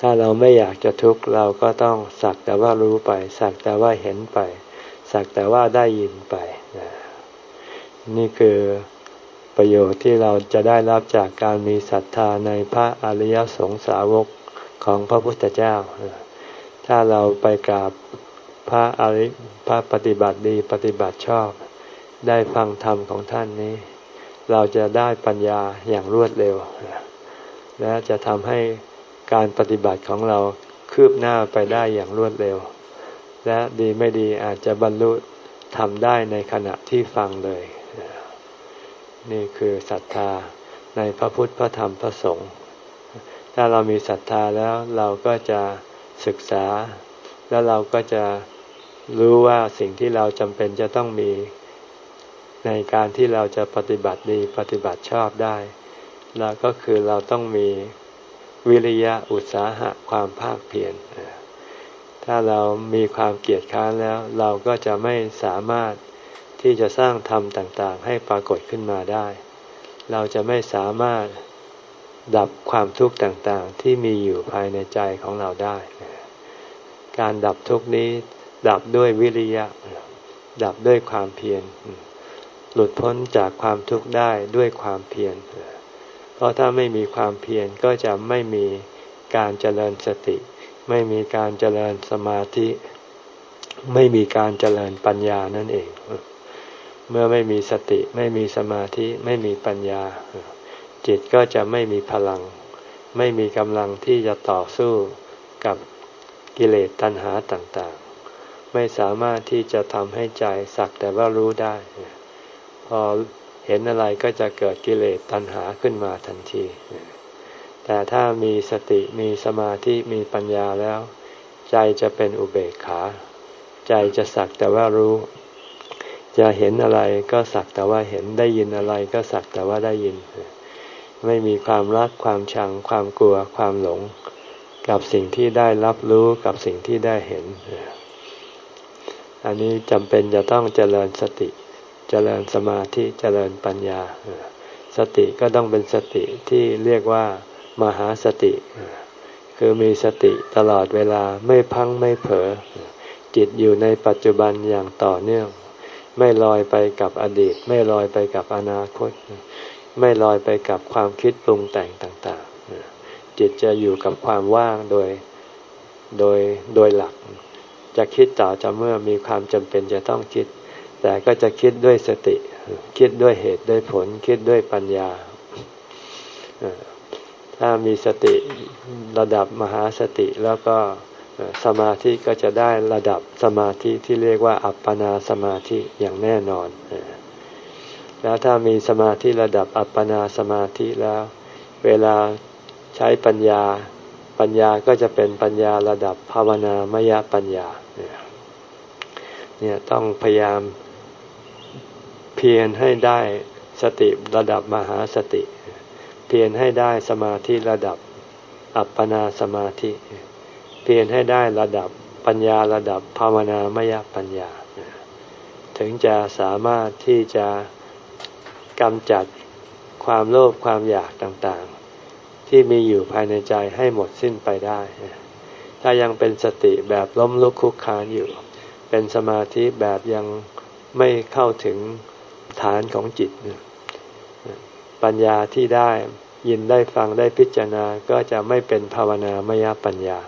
ถ้าเราไม่อยากจะทุกข์เราก็ต้องสักแต่ว่ารู้ไป สักแต่ว่าเห็นไป สักแต่ว่าได้ยินไปนี่คือประโยชน์ที่เราจะได้รับจากการมีศรัทธาในพระอริยสงสาวกของพระพุทธเจ้า ถ้าเราไปกราบพระอริพระปฏิบัติดีปฏิบัติชอบ ได้ฟังธรรมของท่านนี้ เราจะได้ปัญญาอย่างรวดเร็ว และจะทำให้ การปฏิบัติของเราคืบหน้าไปได้อย่างรวดเร็ว และดีไม่ดีอาจจะบรรลุทำได้ในขณะที่ฟังเลย นี่คือศรัทธาในพระพุทธพระธรรมพระสงฆ์ถ้าเรามีศรัทธาแล้วเราก็จะศึกษา แล้วเราก็จะรู้ว่าสิ่งที่เราจำเป็นจะต้องมีในการที่เราจะปฏิบัติดีปฏิบัติชอบได้ แล้วก็คือเราต้องมี วิริยะอุตสาหะความภาคเพียรถ้าเรามีความเกียจค้านแล้ว เราก็จะไม่สามารถที่จะสร้างธรรมต่างๆ ให้ปรากฏขึ้นมาได้ เราจะไม่สามารถดับความทุกข์ต่างๆ ที่มีอยู่ภายในใจของเราได้ การดับทุกนี้ ดับด้วยวิริยะ ดับด้วยความเพียร หลุดพ้นจากความทุกข์ได้ด้วยความเพียร เพราะถ้าไม่มีความเพียรก็จะไม่มีการเจริญสติ ไม่มีการเจริญสมาธิ ไม่มีการเจริญปัญญานั่นเอง เมื่อไม่มีสติไม่มีสมาธิไม่มีปัญญา จิตก็จะไม่มีพลัง ไม่มีกำลังที่จะต่อสู้กับกิเลสตัณหาต่างๆ ไม่สามารถที่จะทำให้ใจสักแต่ว่ารู้ได้ พอ เห็นอะไรก็จะเกิดกิเลสตัณหาขึ้นมาทันที แต่ถ้ามีสติมีสมาธิมีปัญญาแล้ว ใจจะเป็นอุเบกขา ใจจะสักแต่ว่ารู้ จะเห็นอะไรก็สักแต่ว่าเห็นได้ยินอะไรก็สักแต่ว่าได้ยิน ไม่มีความรักความชัง ความกลัวความหลง กับสิ่งที่ได้รับรู้กับสิ่งที่ได้เห็น อันนี้จำเป็นจะต้องเจริญสติ เจริญสมาธิเจริญปัญญา สติก็ต้องเป็นสติที่เรียกว่ามหาสติ คือมีสติตลอดเวลาไม่พังไม่เผลอจิตอยู่ในปัจจุบันอย่างต่อเนื่อง ไม่ลอยไปกับอดีต ไม่ลอยไปกับอนาคต ไม่ลอยไปกับความคิดปรุงแต่งต่างๆ จิตจะอยู่กับความว่างโดยโดยโดยหลัก จะคิดต่อจะเมื่อมีความจำเป็นจะต้องคิด แต่ก็จะคิดด้วยสติ คิดด้วยเหตุด้วยผล คิดด้วยปัญญา ถ้ามีสติระดับมหาสติแล้วก็สมาธิก็จะได้ระดับสมาธิที่เรียกว่า อัปปนาสมาธิอย่างแน่นอน แล้วถ้ามีสมาธิระดับอัปปนาสมาธิแล้ว เวลาใช้ปัญญาปัญญาก็จะเป็นปัญญาระดับภาวนามยปัญญาเนี่ยต้องพยายาม เพียรให้ได้สติระดับมหาสติ เพียรให้ได้สมาธิระดับอัปปนาสมาธิ เพียรให้ได้ระดับปัญญาระดับภาวนามยปัญญา ถึงจะสามารถที่จะกำจัดความโลภความอยากต่างๆ ที่มีอยู่ภายในใจให้หมดสิ้นไปได้ ถ้ายังเป็นสติแบบล้มลุกคุกคานอยู่ เป็นสมาธิแบบยังไม่เข้าถึง ฐานของจิต ปัญญาที่ได้ยินได้ฟังได้พิจารณาก็จะไม่เป็นภาวนามยปัญญา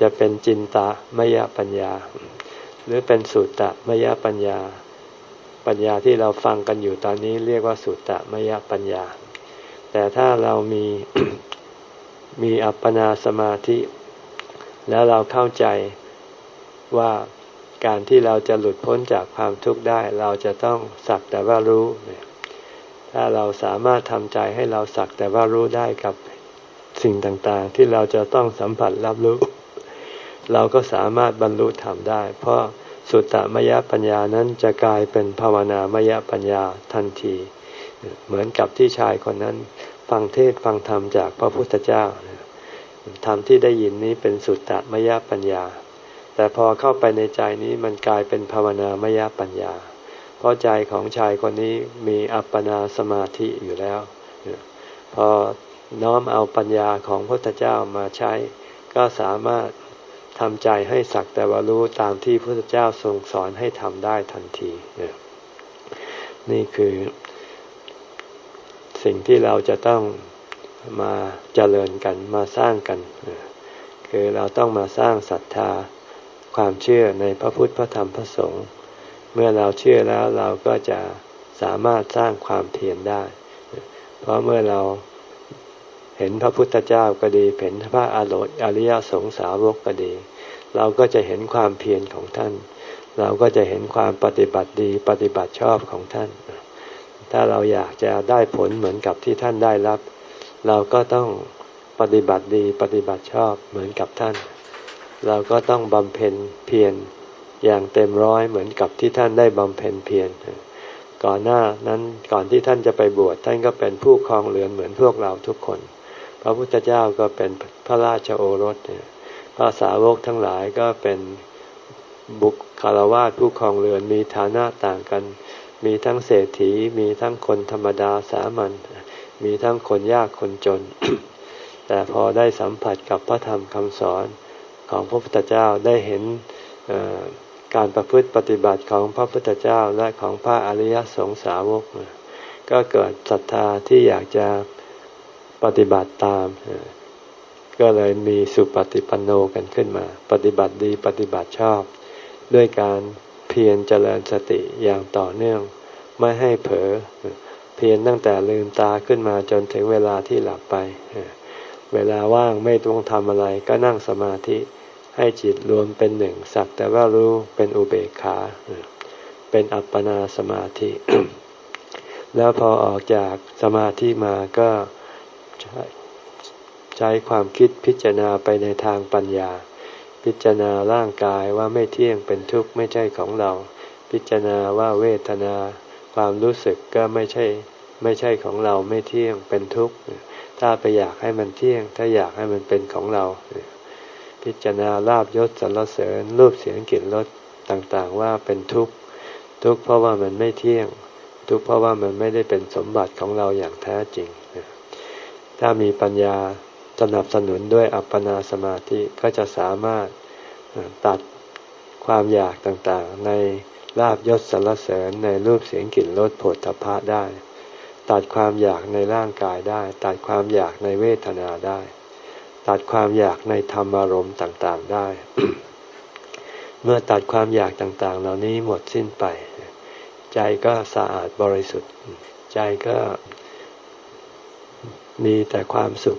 จะเป็นจินตามยปัญญา หรือเป็นสุตตมยปัญญา ปัญญาที่เราฟังกันอยู่ตอนนี้เรียกว่าสุตตมยปัญญา แต่ถ้าเรามีมีอัปปนาสมาธิ แล้วเราเข้าใจว่า การที่เราจะหลุดพ้นจากความทุกข์ได้ เราจะต้องสักแต่ว่ารู้ ถ้าเราสามารถทำใจให้เราสักแต่ว่ารู้ได้กับสิ่งต่างๆ ที่เราจะต้องสัมผัสรับรู้ เราก็สามารถบรรลุธรรมได้ เพราะสุตตมยปัญญานั้นจะกลายเป็นภาวนามยปัญญาทันที เหมือนกับที่ชายคนนั้น ฟังเทศฟังธรรมจากพระพุทธเจ้าธรรมที่ได้ยินนี้เป็นสุตตมยปัญญา แต่พอเข้าไปในใจนี้มันกลายเป็นภาวนามยปัญญา เพราะใจของชายคนนี้มีอัปปนาสมาธิอยู่แล้ว พอน้อมเอาปัญญาของพระพุทธเจ้ามาใช้ ก็สามารถทำใจให้สักแต่ว่ารู้ตามที่พระพุทธเจ้าทรงสอนให้ทำได้ทันที นี่คือสิ่งที่เราจะต้องมาเจริญกันมาสร้างกัน คือเราต้องมาสร้างศรัทธา ความเชื่อในพระพุทธพระธรรมพระสงฆ์เมื่อเราเชื่อแล้วเราก็จะสามารถสร้างความเพียรได้ เพราะเมื่อเราเห็นพระพุทธเจ้าก็ดี เห็นพระอรอริยสงสาวกก็ดี เราก็จะเห็นความเพียรของท่าน เราก็จะเห็นความปฏิบัติดีปฏิบัติชอบของท่าน ถ้าเราอยากจะได้ผลเหมือนกับที่ท่านได้รับ เราก็ต้องปฏิบัติดีปฏิบัติชอบเหมือนกับท่าน เราก็ต้องบำเพ็ญเพียรอย่างเต็มร้อยเหมือนกับที่ท่านได้บำเพ็ญเพียรก่อนหน้านั้นก่อนที่ท่านจะไปบวชท่านก็เป็นผู้ครองเรือนเหมือนพวกเราทุกคน พระพุทธเจ้าก็เป็นพระราชโอรสเนี่ยพระสาวกทั้งหลายก็เป็นบุคคารวาสผู้ครองเรือนมีฐานะต่างกัน มีทั้งเศรษฐี มีทั้งคนธรรมดาสามัญมีทั้งคนยากคนจน แต่พอได้สัมผัสกับพระธรรมคำสอน ของพระพุทธเจ้าได้เห็นการประพฤติปฏิบัติของพระพุทธเจ้าและของพระอริยสงสาวก ก็เกิดศรัทธาที่อยากจะปฏิบัติตาม ก็เลยมีสุปฏิปันโนกันขึ้นมา ปฏิบัติดีปฏิบัติชอบ ด้วยการเพียรเจริญสติอย่างต่อเนื่อง ไม่ให้เผลอเพียรตั้งแต่ลืมตาขึ้นมาจนถึงเวลาที่หลับไป เวลาว่างไม่ต้องทำอะไรก็นั่งสมาธิ ให้จิตรวมเป็นหนึ่งสักแต่ว่ารู้เป็นอุเบกขา เป็นอัปปนาสมาธิ แล้วพอออกจากสมาธิมาก็ใช้ความคิดพิจารณาไปในทางปัญญา พิจารณาร่างกายว่าไม่เที่ยงเป็นทุกข์ไม่ใช่ของเรา พิจารณาว่าเวทนา ความรู้สึกก็ไม่ใช่ไม่ใช่ของเราไม่เที่ยงเป็นทุกข์ถ้าไปอยากให้มันเที่ยง ถ้าอยากให้มันเป็นของเรา พิจารณาลาบยศสรรเสริญรูปเสียงกลิ่นรสต่างๆ ว่าเป็นทุกข์ทุกข์เพราะว่ามันไม่เที่ยง ทุกข์เพราะว่ามันไม่ได้เป็นสมบัติของเราอย่างแท้จริง ถ้ามีปัญญาสนับสนุนด้วยอัปปนาสมาธิก็จะสามารถตัดความอยากต่างๆ ในลาบยศสรรเสริญในรูปเสียงกลิ่นรสผลทพะได้ ตัดความอยากในร่างกายได้ ตัดความอยากในเวทนาได้ ตัดความอยากในธรรมารมณ์ต่างๆได้ เมื่อตัดความอยากต่างๆ เหล่านี้หมดสิ้นไป ใจก็สะอาดบริสุทธิ์ ใจก็มีแต่ความสุข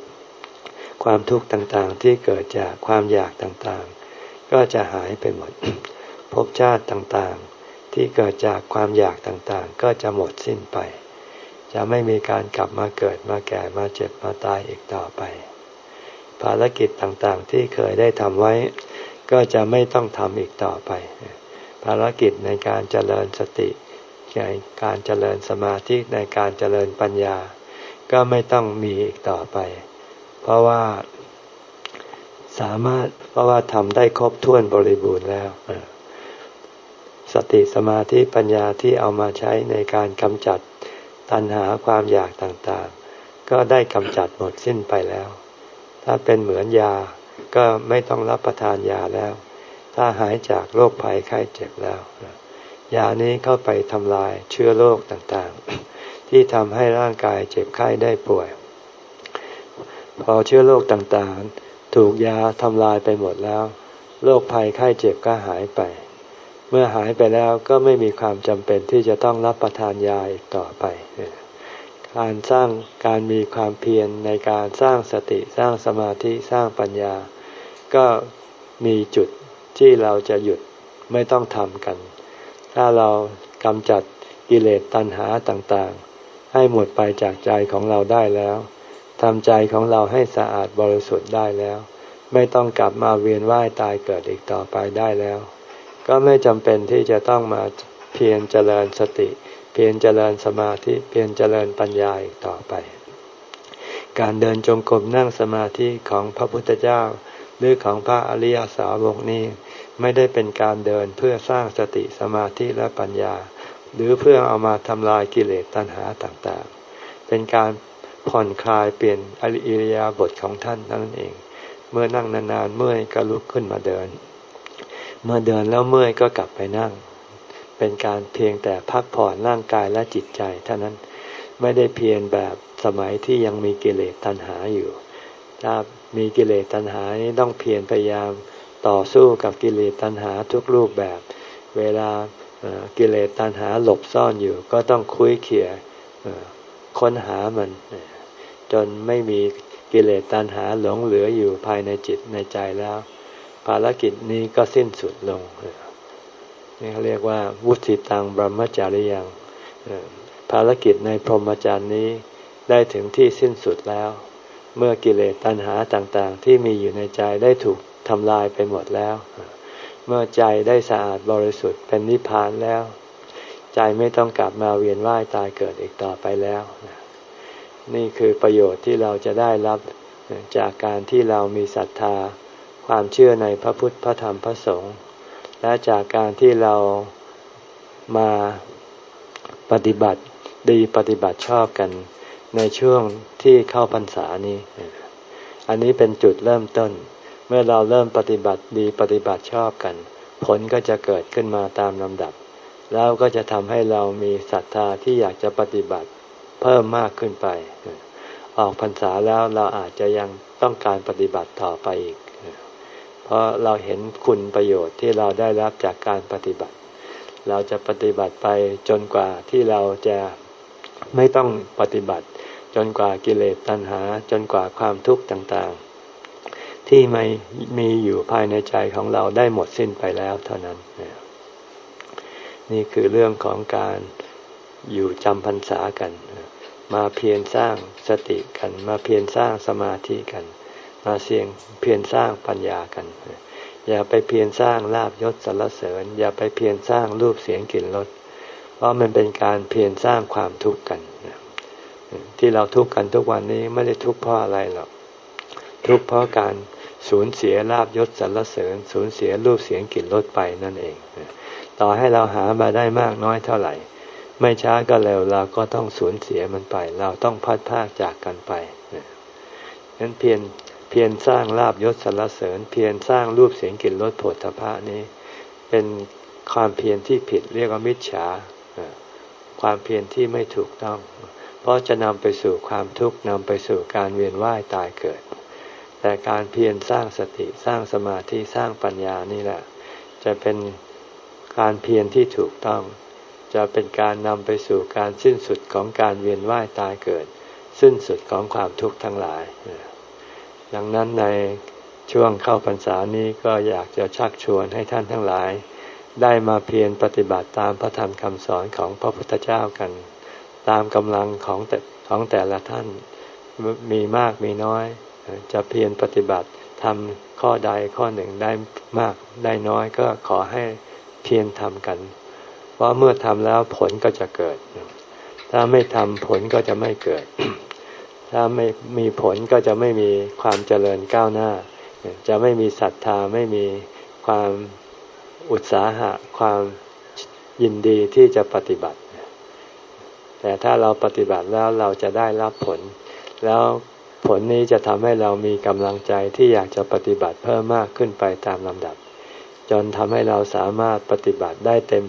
ความทุกข์ต่างๆ ที่เกิดจากความอยากต่างๆ ก็จะหายไปหมดภพชาติต่างๆ ที่เกิดจากความอยากต่างๆ ก็จะหมดสิ้นไป จะไม่มีการกลับมาเกิดมาแก่มาเจ็บมาตายอีกต่อไป ภารกิจต่างๆ ที่เคยได้ทำไว้ ก็จะไม่ต้องทำอีกต่อไป ภารกิจในการเจริญสติในการเจริญสมาธิในการเจริญปัญญา ก็ไม่ต้องมีอีกต่อไป เพราะว่าสามารถเพราะว่าทำได้ครบถ้วนบริบูรณ์แล้ว สติสมาธิปัญญาที่เอามาใช้ในการกำจัดตัณหาความอยากต่างๆ ก็ได้กำจัดหมดสิ้นไปแล้ว ถ้าเป็นเหมือนยาก็ไม่ต้องรับประทานยาแล้ว ถ้าหายจากโรคภัยไข้เจ็บแล้ว ยานี้เข้าไปทำลายเชื้อโรคต่างๆ ที่ทำให้ร่างกายเจ็บไข้ได้ป่วย พอเชื้อโรคต่างๆ ถูกยาทำลายไปหมดแล้ว โรคภัยไข้เจ็บก็หายไป เมื่อหายไปแล้วก็ไม่มีความจำเป็นที่จะต้องรับประทานยาอีกต่อไป การสร้างการมีความเพียรในการสร้างสติสร้างสมาธิสร้างปัญญา ก็มีจุดที่เราจะหยุดไม่ต้องทำกัน ถ้าเรากำจัดกิเลสตัณหาต่างๆ ให้หมดไปจากใจของเราได้แล้วทำใจของเราให้สะอาดบริสุทธิ์ได้แล้ว ไม่ต้องกลับมาเวียนว่ายตายเกิดอีกต่อไปได้แล้ว ก็ไม่จำเป็นที่จะต้องมาเพียรเจริญสติเพียรเจริญสมาธิเพียรเจริญปัญญาอีกต่อไป การเดินจงกรมนั่งสมาธิของพระพุทธเจ้า หรือของพระอริยสาวกนี้ ไม่ได้เป็นการเดินเพื่อสร้างสติสมาธิและปัญญา หรือเพื่อเอามาทำลายกิเลสตัณหาต่างๆ เป็นการผ่อนคลายเปลี่ยนอริยาบทของท่านนั่นเอง เมื่อนั่งนานๆเมื่อยก็ลุกขึ้นมาเดิน เมื่อเดินแล้วเมื่อยก็กลับไปนั่ง เป็นการเพียงแต่พักผ่อนร่างกายและจิตใจ เท่านั้นไม่ได้เพียรแบบสมัยที่ยังมีกิเลสตัณหาอยู่ ถ้ามีกิเลสตัณหานี้ต้องเพียรพยายามต่อสู้กับกิเลสตัณหาทุกรูปแบบ เวลากิเลสตัณหาหลบซ่อนอยู่ ก็ต้องคุยเขี่ยค้นหามัน จนไม่มีกิเลสตัณหาหลงเหลืออยู่ภายในจิตในใจแล้ว ภารกิจนี้ก็สิ้นสุดลง นี่เขาเรียกว่าวุติตังบรมจาริยังภารกิจในพรหมจรรย์นี้ได้ถึงที่สิ้นสุดแล้ว เมื่อกิเลสตัณหาต่างๆ ที่มีอยู่ในใจได้ถูกทำลายไปหมดแล้ว เมื่อใจได้สะอาดบริสุทธิ์เป็นนิพพานแล้ว ใจไม่ต้องกลับมาเวียนว่ายตายเกิดอีกต่อไปแล้ว นี่คือประโยชน์ที่เราจะได้รับจากการที่เรามีศรัทธา ความเชื่อในพระพุทธพระธรรมพระสงฆ์ และจากการที่เรามาปฏิบัติดีปฏิบัติชอบกันในช่วงที่เข้าพรรษานี้ อันนี้เป็นจุดเริ่มต้น เมื่อเราเริ่มปฏิบัติดีปฏิบัติชอบกัน ผลก็จะเกิดขึ้นมาตามลำดับ แล้วก็จะทำให้เรามีศรัทธาที่อยากจะปฏิบัติเพิ่มมากขึ้นไป ออกพรรษาแล้วเราอาจจะยังต้องการปฏิบัติต่อไปอีก เพราะเราเห็นคุณประโยชน์ที่เราได้รับจากการปฏิบัติ เราจะปฏิบัติไปจนกว่าที่เราจะไม่ต้องปฏิบัติ จนกว่ากิเลสตัณหา จนกว่าความทุกข์ต่างๆ ที่ไม่มีอยู่ภายในใจของเราได้หมดสิ้นไปแล้วเท่านั้น นี่คือเรื่องของการอยู่จำพรรษากัน มาเพียรสร้างสติกัน มาเพียรสร้างสมาธิกัน มาเสียงเพียรสร้างปัญญากัน อย่าไปเพียรสร้างลาบยศสรรเสริญ อย่าไปเพียรสร้างรูปเสียงกลิ่นรสเพราะมันเป็นการเพียรสร้างความทุกข์กันที่เราทุกข์กันทุกวันนี้ไม่ได้ทุกข์เพราะอะไรหรอกทุกข์เพราะการสูญเสียลาบยศสรรเสริญ สูญเสียรูปเสียงกลิ่นรสไปนั่นเอง ต่อให้เราหามาได้มากน้อยเท่าไหร่ ไม่ช้าก็เร็วเราก็ต้องสูญเสียมันไป เราต้องพัดพากจากกันไปนั้นเพียร เพียรสร้างลาบยศสรรเสริญ เพียรสร้างรูปเสียงกลิ่นรสผฏฐพะนี้ เป็นความเพียรที่ผิดเรียกว่ามิจฉาความเพียรที่ไม่ถูกต้อง เพราะจะนำไปสู่ความทุกข์นำไปสู่การเวียนว่ายตายเกิด แต่การเพียรสร้างสติสร้างสมาธิสร้างปัญญานี่แหละ จะเป็นการเพียรที่ถูกต้อง จะเป็นการนำไปสู่การสิ้นสุดของการเวียนว่ายตายเกิด สิ้นสุดของความทุกข์ทั้งหลาย ดังนั้นในช่วงเข้าพรรษานี้ก็อยากจะชักชวนให้ท่านทั้งหลาย ได้มาเพียรปฏิบัติตามพระธรรมคำสอนของพระพุทธเจ้ากัน ตามกำลังของแต่ของแต่ละท่านมีมากมีน้อย จะเพียรปฏิบัติทำข้อใดข้อหนึ่งได้มากได้น้อยก็ขอให้เพียรทำกัน เพราะเมื่อทำแล้วผลก็จะเกิด ถ้าไม่ทำผลก็จะไม่เกิด ถ้าไม่มีผลก็จะไม่มีความเจริญก้าวหน้า จะไม่มีศรัทธาไม่มีความอุตสาหะ ความยินดีที่จะปฏิบัติ แต่ถ้าเราปฏิบัติแล้วเราจะได้รับผล แล้วผลนี้จะทำให้เรามีกำลังใจที่อยากจะปฏิบัติเพิ่มมากขึ้นไปตามลำดับ จนทำให้เราสามารถปฏิบัติได้เต็ม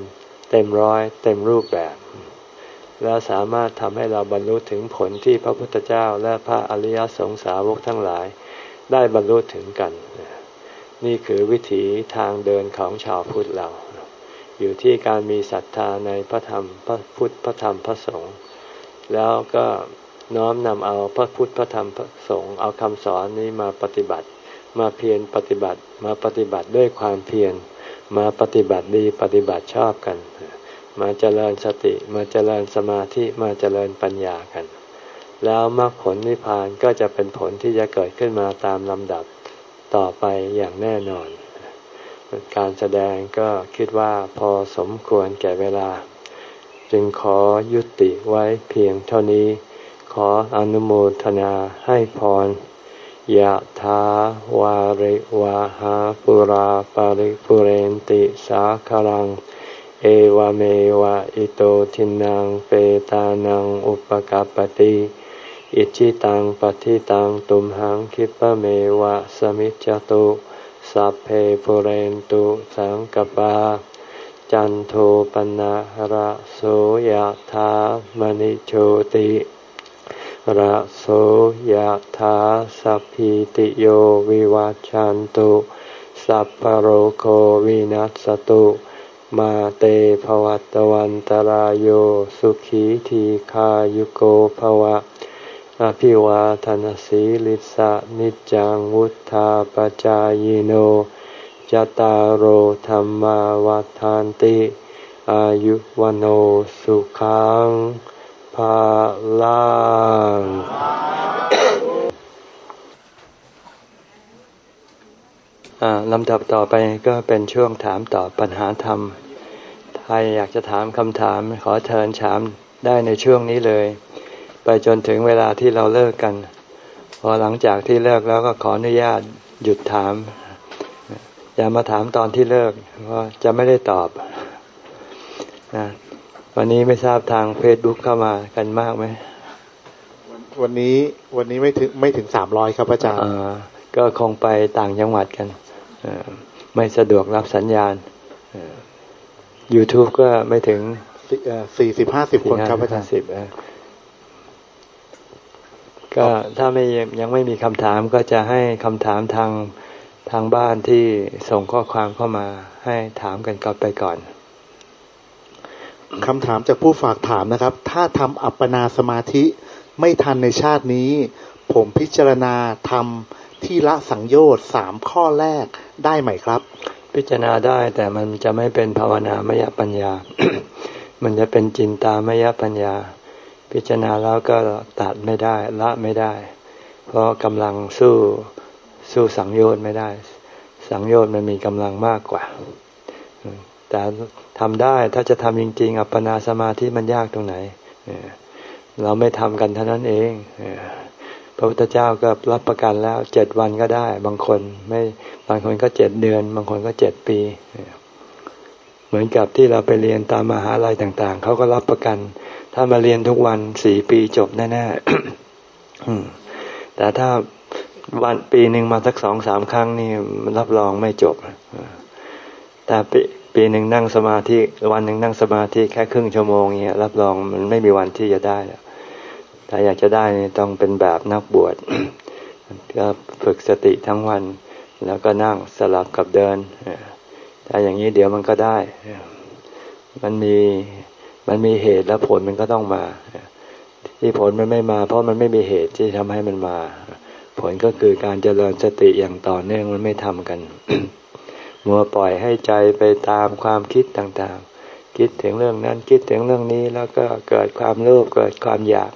เต็มร้อย เต็มรูปแบบ แล้วสามารถทำให้เราบรรลุถึงผลที่พระพุทธเจ้าและพระอริยสงสาวกทั้งหลาย ได้บรรลุถึงกัน นี่คือวิถีทางเดินของชาวพุทธเรา อยู่ที่การมีศรัทธาในพระธรรมพระพุทธพระธรรมพระสงฆ์แล้วก็น้อมนำเอาพระพุทธพระธรรมพระสงฆ์เอาคำสอนนี้มาปฏิบัติ มาเพียรปฏิบัติมาปฏิบัติด้วยความเพียรมาปฏิบัติดีปฏิบัติชอบกัน มาเจริญสติมาเจริญสมาธิมาเจริญปัญญากัน แล้วมรรคผลนิพพานก็จะเป็นผลที่จะเกิดขึ้นมาตามลำดับต่อไปอย่างแน่นอน การแสดงก็คิดว่าพอสมควรแก่เวลา จึงขอยุติไว้เพียงเท่านี้ ขออนุโมทนาให้พรยะถาวาริวาหาปุราปาริปุเรนติสาคลัง เอวเมวะอิโตทินังเปตานังอุปกาปติอิจิตังปฏิตังตุมหังคิปะเมวะสมิจจตุสัพเพปุเรนตุสังกปาจันโทปนะระโสยธามณิโชติระโสยธาสัพพิติโยวิวัจจันตุสัพพโรโควินัสตุ มาเตภวัตวันตารโยสุขีทีขายุโกภวะ อภิวาทนสีลิสะนิจังวุธาปจายโนจตารโหธรรมวาทานติ อายุวันโอสุขังภาลัง ลำดับต่อไปก็เป็นช่วงถามตอบปัญหาธรรม ใครอยากจะถามคำถามขอเชิญถามได้ในช่วงนี้เลย ไปจนถึงเวลาที่เราเลิกกัน พอหลังจากที่เลิกแล้วก็ขออนุญาตหยุดถาม อย่ามาถามตอนที่เลิกเพราะจะไม่ได้ตอบนะวันนี้ไม่ทราบทางเฟซบุ๊กเข้ามากันมากไหม
วันนี้วันนี้ไม่ถึงไม่ถึงสามร้อยครับอาจารย์
ก็คงไปต่างจังหวัดกัน ไม่สะดวกรับสัญญาณ YouTube ก็ไม่ถึง
สี่สิบห้าสิบคนครับอาจารย์สิบ
ก็ถ้าไม่ยังไม่มีคำถามก็จะให้คำถามทางทางบ้านที่ส่งข้อความเข้ามาให้ถามกันก่อนไปก่อน
คำถามจากผู้ฝากถามนะครับ ถ้าทำอัปปนาสมาธิไม่ทันในชาตินี้ ผมพิจารณาทำ ที่ละสังโยชน์สามข้อแรกได้ไหมครับ
พิจารณาได้แต่มันจะไม่เป็นภาวนามยปัญญา มันจะเป็นจินตามยปัญญา พิจารณาแล้วก็ตัดไม่ได้ละไม่ได้ เพราะกำลังสู้สู้สังโยชน์ไม่ได้ สังโยชน์มันมีกำลังมากกว่า แต่ทำได้ถ้าจะทำจริง ๆ อัปปนาสมาธิมันยากตรงไหนเราไม่ทำกันเท่านั้นเอง ระพุทธเจ้าก็รับประกันแล้วเจ็ดวันก็ได้ บางคนไม่บางคนก็เจ็ดเดือน บางคนก็เจ็ดปี เหมือนกับที่เราไปเรียนตามมหาลัยต่าง ๆเขาก็รับประกัน ถ้ามาเรียนทุกวันสี่ปีจบแน่ๆแต่ถ้าวันปีหนึ่งมาสักสองสามครั้งนี่รับรองไม่จบแต่ปีปีหนึ่งนั่งสมาธิวันหนึ่งนั่งสมาธิแค่ครึ่งชั่วโมงเงี้ยรับรองมันไม่มีวันที่จะได้แล้ว ถ้าอยากจะได้ต้องเป็นแบบนักบวชก็ฝึกสติทั้งวัน แล้วก็นั่งสลับกับเดินถ้าอย่างนี้เดี๋ยวมันก็ได้ มันมีมันมีเหตุและผลมันก็ต้องมา ที่ผลมันไม่มา เพราะมันไม่มีเหตุที่ทำให้มันมา ผลก็คือการเจริญสติอย่างต่อเนื่องมันไม่ทำกัน มัวปล่อยให้ใจไปตามความคิดต่างๆ คิดถึงเรื่องนั้นคิดถึงเรื่องนี้แล้วก็เกิดความโลภเกิดความอยาก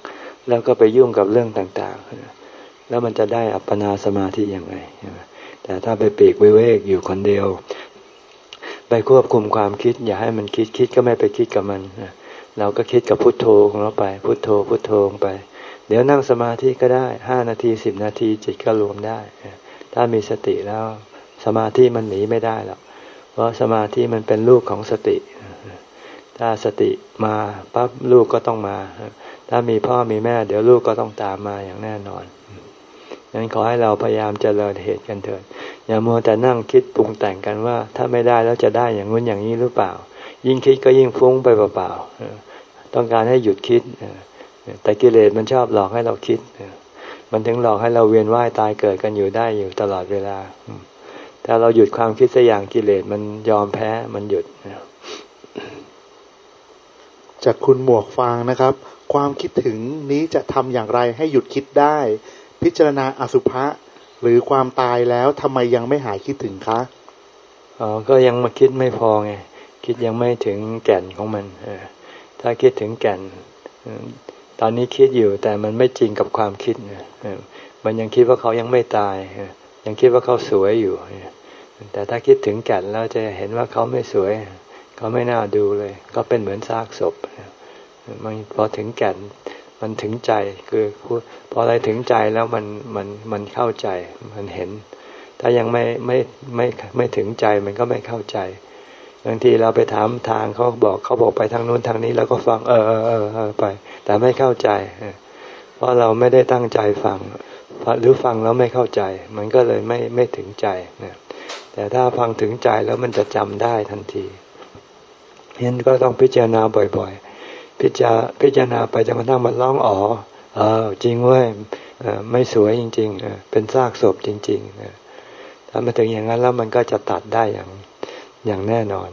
แล้วก็ไปยุ่งกับเรื่องต่างๆ แล้วมันจะได้อัปปนาสมาธิยังไงแต่ถ้าไปปีกวิเวกอยู่คนเดียว ไปควบคุมความคิด อย่าให้มันคิดคิดก็ไม่ไปคิดกับมันเราก็คิดกับพุทโธของเราไปพุทโธพุทโธไป เดี๋ยวนั่งสมาธิก็ได้ห้านาทีสิบนาทีจิตก็รวมได้ ถ้ามีสติแล้วสมาธิมันหนีไม่ได้หรอกเพราะสมาธิมันเป็นลูกของสติ ถ้าสติมาปั๊บลูกก็ต้องมา ถ้ามีพ่อมีแม่ เดี๋ยวลูกก็ต้องตามมาอย่างแน่นอนดังนั้นขอให้เราพยายามเจริญเหตุกันเถิดอย่ามัวแต่นั่งคิดปรุงแต่งกันว่า ถ้าไม่ได้แล้วจะได้อย่างนู้นอย่างนี้หรือเปล่า ยิ่งคิดก็ยิ่งฟุ้งไปเปล่าๆต้องการให้หยุดคิดแต่กิเลสมันชอบหลอกให้เราคิดมันถึงหลอกให้เราเวียนว่ายตายเกิดกันอยู่ได้อยู่ตลอดเวลาถ้าเราหยุดความคิดสักอย่างกิเลสมันยอมแพ้มันหยุด
จากคุณหมวกฟางนะครับ ความคิดถึงนี้จะทำอย่างไรให้หยุดคิดได้ พิจารณาอสุภะหรือความตายแล้วทำไมยังไม่หายคิดถึงคะ
อ๋อก็ยังมาคิดไม่พอไงคิดยังไม่ถึงแก่นของมันถ้าคิดถึงแก่นตอนนี้คิดอยู่แต่มันไม่จริงกับความคิดมันยังคิดว่าเขายังไม่ตายยังคิดว่าเขาสวยอยู่แต่ถ้าคิดถึงแก่นแล้วจะเห็นว่าเขาไม่สวย เขาไม่น่าดูเลย ก็เป็นเหมือนซากศพมันพอถึงแก่นมันถึงใจคือพออะไรถึงใจแล้วมันมันมันเข้าใจมันเห็น ถ้ายังไม่ไม่ไม่ไม่ถึงใจมันก็ไม่เข้าใจบางทีเราไปถามทางเขาบอกเขาบอกไปทางนู้นทางนี้แล้วก็ฟัง เออเออเออไป แต่ไม่เข้าใจเพราะเราไม่ได้ตั้งใจฟังหรือฟังแล้วไม่เข้าใจ มันก็เลยไม่ไม่ถึงใจนะแต่ถ้าฟังถึงใจแล้วมันจะจำได้ทันที นก็ต้องพิจารณาบ่อย ๆ พิจารพิจารณาไปจนกระทั่งมันร้องอ๋อเออจริงเว้ยไม่สวยจริงๆเป็นซากศพจริงๆถ้ามาถึงอย่างนั้นแล้วมันก็จะตัดได้อย่างอย่างแน่นอน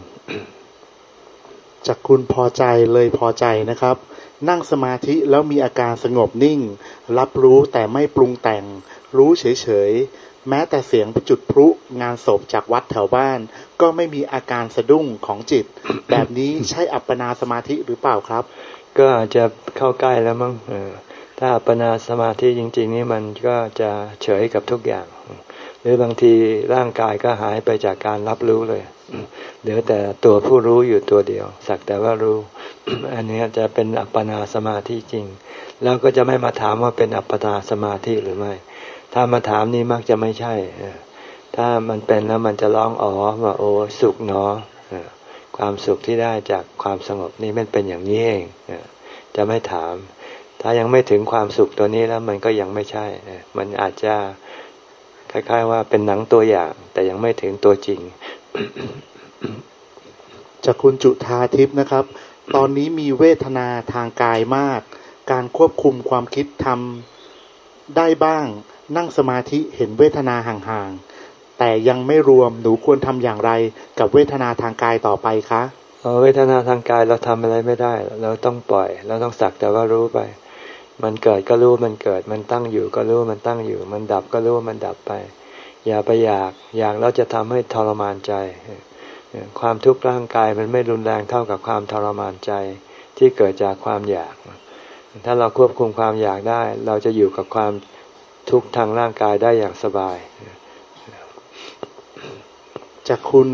จากคุณพอใจเลยพอใจนะครับ นั่งสมาธิแล้วมีอาการสงบนิ่ง รับรู้แต่ไม่ปรุงแต่ง รู้เฉยๆ แม้แต่เสียงจุดพลุงานศพจากวัดแถวบ้าน ก็ไม่มีอาการสะดุ้งของจิต แบบนี้ใช่อัปปนาสมาธิหรือเปล่าครับ
ก็อาจจะเข้าใกล้แล้วมั้งถ้าอัปปนาสมาธิจริง ๆ นี่มันก็จะเฉยกับทุกอย่าง หรือบางทีร่างกายก็หายไปจากการรับรู้เลยเหลือแต่ตัวผู้รู้อยู่ตัวเดียว สักแต่ว่ารู้ อันนี้จะเป็นอัปปนาสมาธิจริง แล้วก็จะไม่มาถามว่าเป็นอัปปนาสมาธิหรือไม่ ถ้ามาถามนี้มักจะไม่ใช่ ถ้ามันเป็นแล้วมันจะร้องอ๋อว่าโอ้สุขเนาะความสุขที่ได้จากความสงบนี้มันเป็นอย่างนี้เองจะไม่ถาม ถ้ายังไม่ถึงความสุขตัวนี้แล้วมันก็ยังไม่ใช่ มันอาจจะคล้ายๆว่าเป็นหนังตัวอย่าง แต่ยังไม่ถึงตัวจริง
จากคุณจุธาทิพย์นะครับ ตอนนี้มีเวทนาทางกายมาก การควบคุมความคิดทำได้บ้าง นั่งสมาธิเห็นเวทนาห่างๆ แต่ยังไม่รวมหนูควรทำอย่างไร กับเวทนาทางกายต่อไปคะ
เวทนาทางกายเราทำอะไรไม่ได้ เราต้องปล่อย เราต้องสักแต่ว่ารู้ไป มันเกิดก็รู้มันเกิด มันตั้งอยู่ก็รู้มันตั้งอยู่ มันดับก็รู้มันดับไป อย่าไปอยาก อยากแล้วจะทำให้ทรมานใจ ความทุกข์ร่างกายมันไม่รุนแรงเท่ากับความทรมานใจที่เกิดจากความอยาก ถ้าเราควบคุมความอยากได้ เราจะอยู่กับความทุกข์ทางร่างกายได้อย่างสบาย
จากคุณ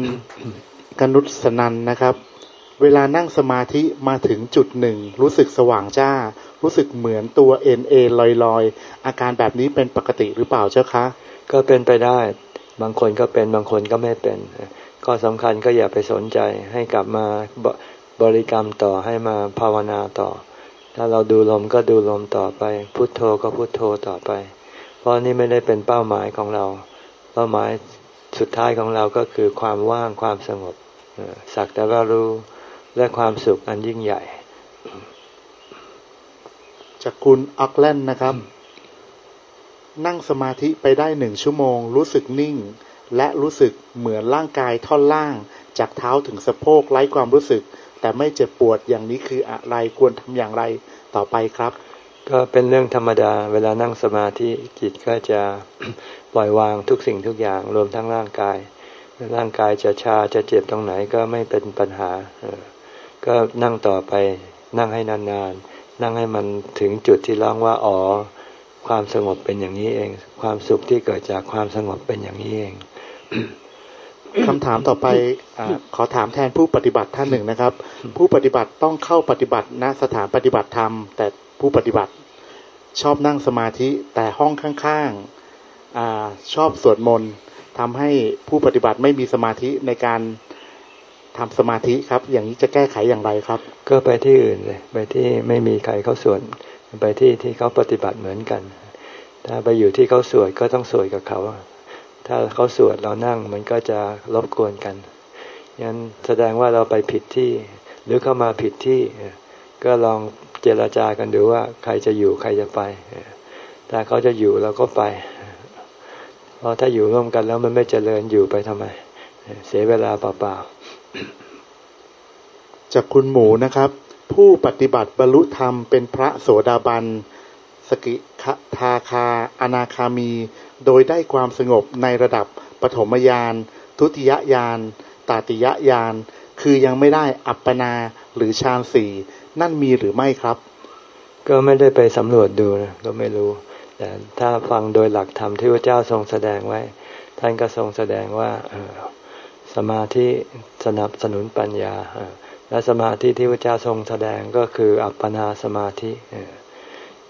กนุษสนันนะครับ เวลานั่งสมาธิมาถึงจุดหนึ่ง รู้สึกสว่างจ้า รู้สึกเหมือนตัวเอ็นเอลอยลอยอาการแบบนี้เป็นปกติหรือเปล่าเจ้าคะ
ก็เป็นไปได้ บางคนก็เป็นบางคนก็ไม่เป็น ก็สำคัญก็อย่าไปสนใจให้กลับมาบริกรรมต่อให้มาภาวนาต่อ ถ้าเราดูลมก็ดูลมต่อไป พุทโธก็พุทโธต่อไป เพราะนี่ไม่ได้เป็นเป้าหมายของเรา เป้าหมาย สุดท้ายของเราก็คือความว่างความสงบสักแต่ว่ารู้และความสุขอันยิ่งใหญ่
จากคุณอักแลนนะครับ นั่งสมาธิไปได้หนึ่งชั่วโมง รู้สึกนิ่ง และรู้สึกเหมือนร่างกายท่อนล่าง จากเท้าถึงสะโพกไร้ความรู้สึก แต่ไม่เจ็บปวดอย่างนี้คืออะไรควรทำอย่างไรต่อไปครับ
ก็เป็นเรื่องธรรมดา เวลานั่งสมาธิจิตก็จะ ปล่อยวางทุกสิ่งทุกอย่างรวมทั้งร่างกาย ร่างกายจะชาจะเจ็บตรงไหนก็ไม่เป็นปัญหา ก็นั่งต่อไปนั่งให้นานๆ นั่งให้มันถึงจุดที่ร้องว่าอ๋อความสงบเป็นอย่างนี้เอง ความสุขที่เกิดจากความสงบเป็นอย่างนี้เอง
คำถามต่อไปอขอถามแทนผู้ปฏิบัติท่านหนึ่งนะครับ ผู้ปฏิบัติต้องเข้าปฏิบัติณสถานปฏิบัติธรรม แต่ผู้ปฏิบัติชอบนั่งสมาธิแต่ห้องข้างๆ อชอบสวดมนต์ทำให้ผู้ปฏิบัติไม่มีสมาธิในการทำสมาธิครับ อย่างนี้จะแก้ไขอย่างไรครับ
ก็ไปที่อื่นเลยไปที่ไม่มีใครเขาสวดไปที่ที่เขาปฏิบัติเหมือนกัน ถ้าไปอยู่ที่เขาสวดก็ต้องสวดกับเขาถ้าเขาสวดเรานั่งมันก็จะรบกวนกันยันแสดงว่าเราไปผิดที่ หรือเข้ามาผิดที่ ก็ลองเจรจากันดูว่าใครจะอยู่ใครจะไปถ้าเขาจะอยู่เราก็ไป เพราะถ้าอยู่ร่วมกันแล้วมันไม่เจริญอยู่ไปทำไม เสียเวลาเปล่า
ๆจากคุณหมูนะครับ ผู้ปฏิบัติบรรลุธรรมเป็นพระโสดาบันสกิทาคา อนาคามี โดยได้ความสงบในระดับปฐมยาน ทุติยญาณตาติยญาณคือยังไม่ได้อัปปนาหรือฌานสี่นั่นมีหรือไม่ครับ
ก็ไม่ได้ไปสำรวจดูนะก็ไม่รู้ แต่ถ้าฟังโดยหลักธรรมที่พระเจ้าทรงแสดงไว้ ท่านก็ทรงแสดงว่าสมาธิสนับสนุนปัญญา และสมาธิที่พระเจ้าทรงแสดงก็คืออัปปนาสมาธิ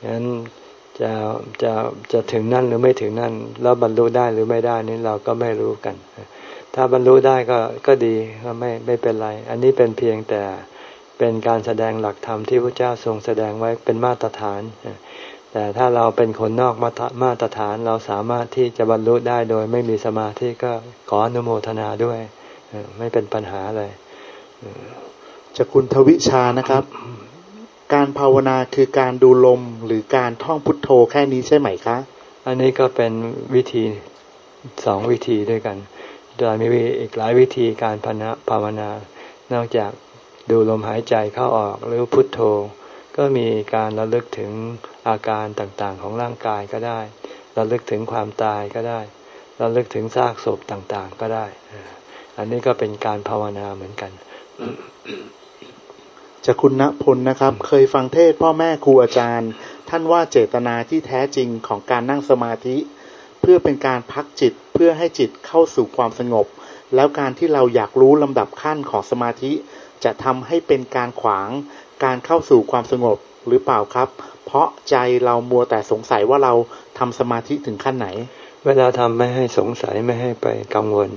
งั้นจะจะจะถึงนั่นหรือไม่ถึงนั่น แล้วบรรลุได้หรือไม่ได้นี่เราก็ไม่รู้กัน ถ้าบรรลุได้ก็ก็ดีก็ไม่ไม่เป็นไร อันนี้เป็นเพียงแต่เป็นการแสดงหลักธรรมที่พระเจ้าทรงแสดงไว้เป็นมาตรฐาน แต่ถ้าเราเป็นคนนอกมาตรฐานเราสามารถที่จะบรรลุได้โดยไม่มีสมาธิก็ขออนุโมทนาด้วยไม่เป็นปัญหาเลย
จะคุณทวิชานะครับ การภาวนาคือการดูลมหรือการท่องพุทโธแค่นี้ใช่ไหมคะ
อันนี้ก็เป็นวิธีสองวิธีด้วยกันโดยมีอีกหลายวิธีการภาวนา นอกจากดูลมหายใจเข้าออกหรือพุทโธ ก็มีการระลึกถึงอาการต่างๆ ของร่างกายก็ได้ระลึกถึงความตายก็ได้ระลึกถึงซากศพต่างๆก็ได้ อันนี้ก็เป็นการภาวนาเหมือนกัน
จะคุณณพลนะครับ เคยฟังเทศพ่อแม่ครูอาจารย์ ท่านว่าเจตนาที่แท้จริงของการนั่งสมาธิ เพื่อเป็นการพักจิตเพื่อให้จิตเข้าสู่ความสงบ แล้วการที่เราอยากรู้ลำดับขั้นของสมาธิ จะทำให้เป็นการขวาง การเข้าสู่ความสงบหรือเปล่าครับ เพราะใจเรามัวแต่สงสัยว่าเราทำสมาธิถึงขั้นไหน
เวลาทำไม่ให้สงสัยไม่ให้ไปกังวล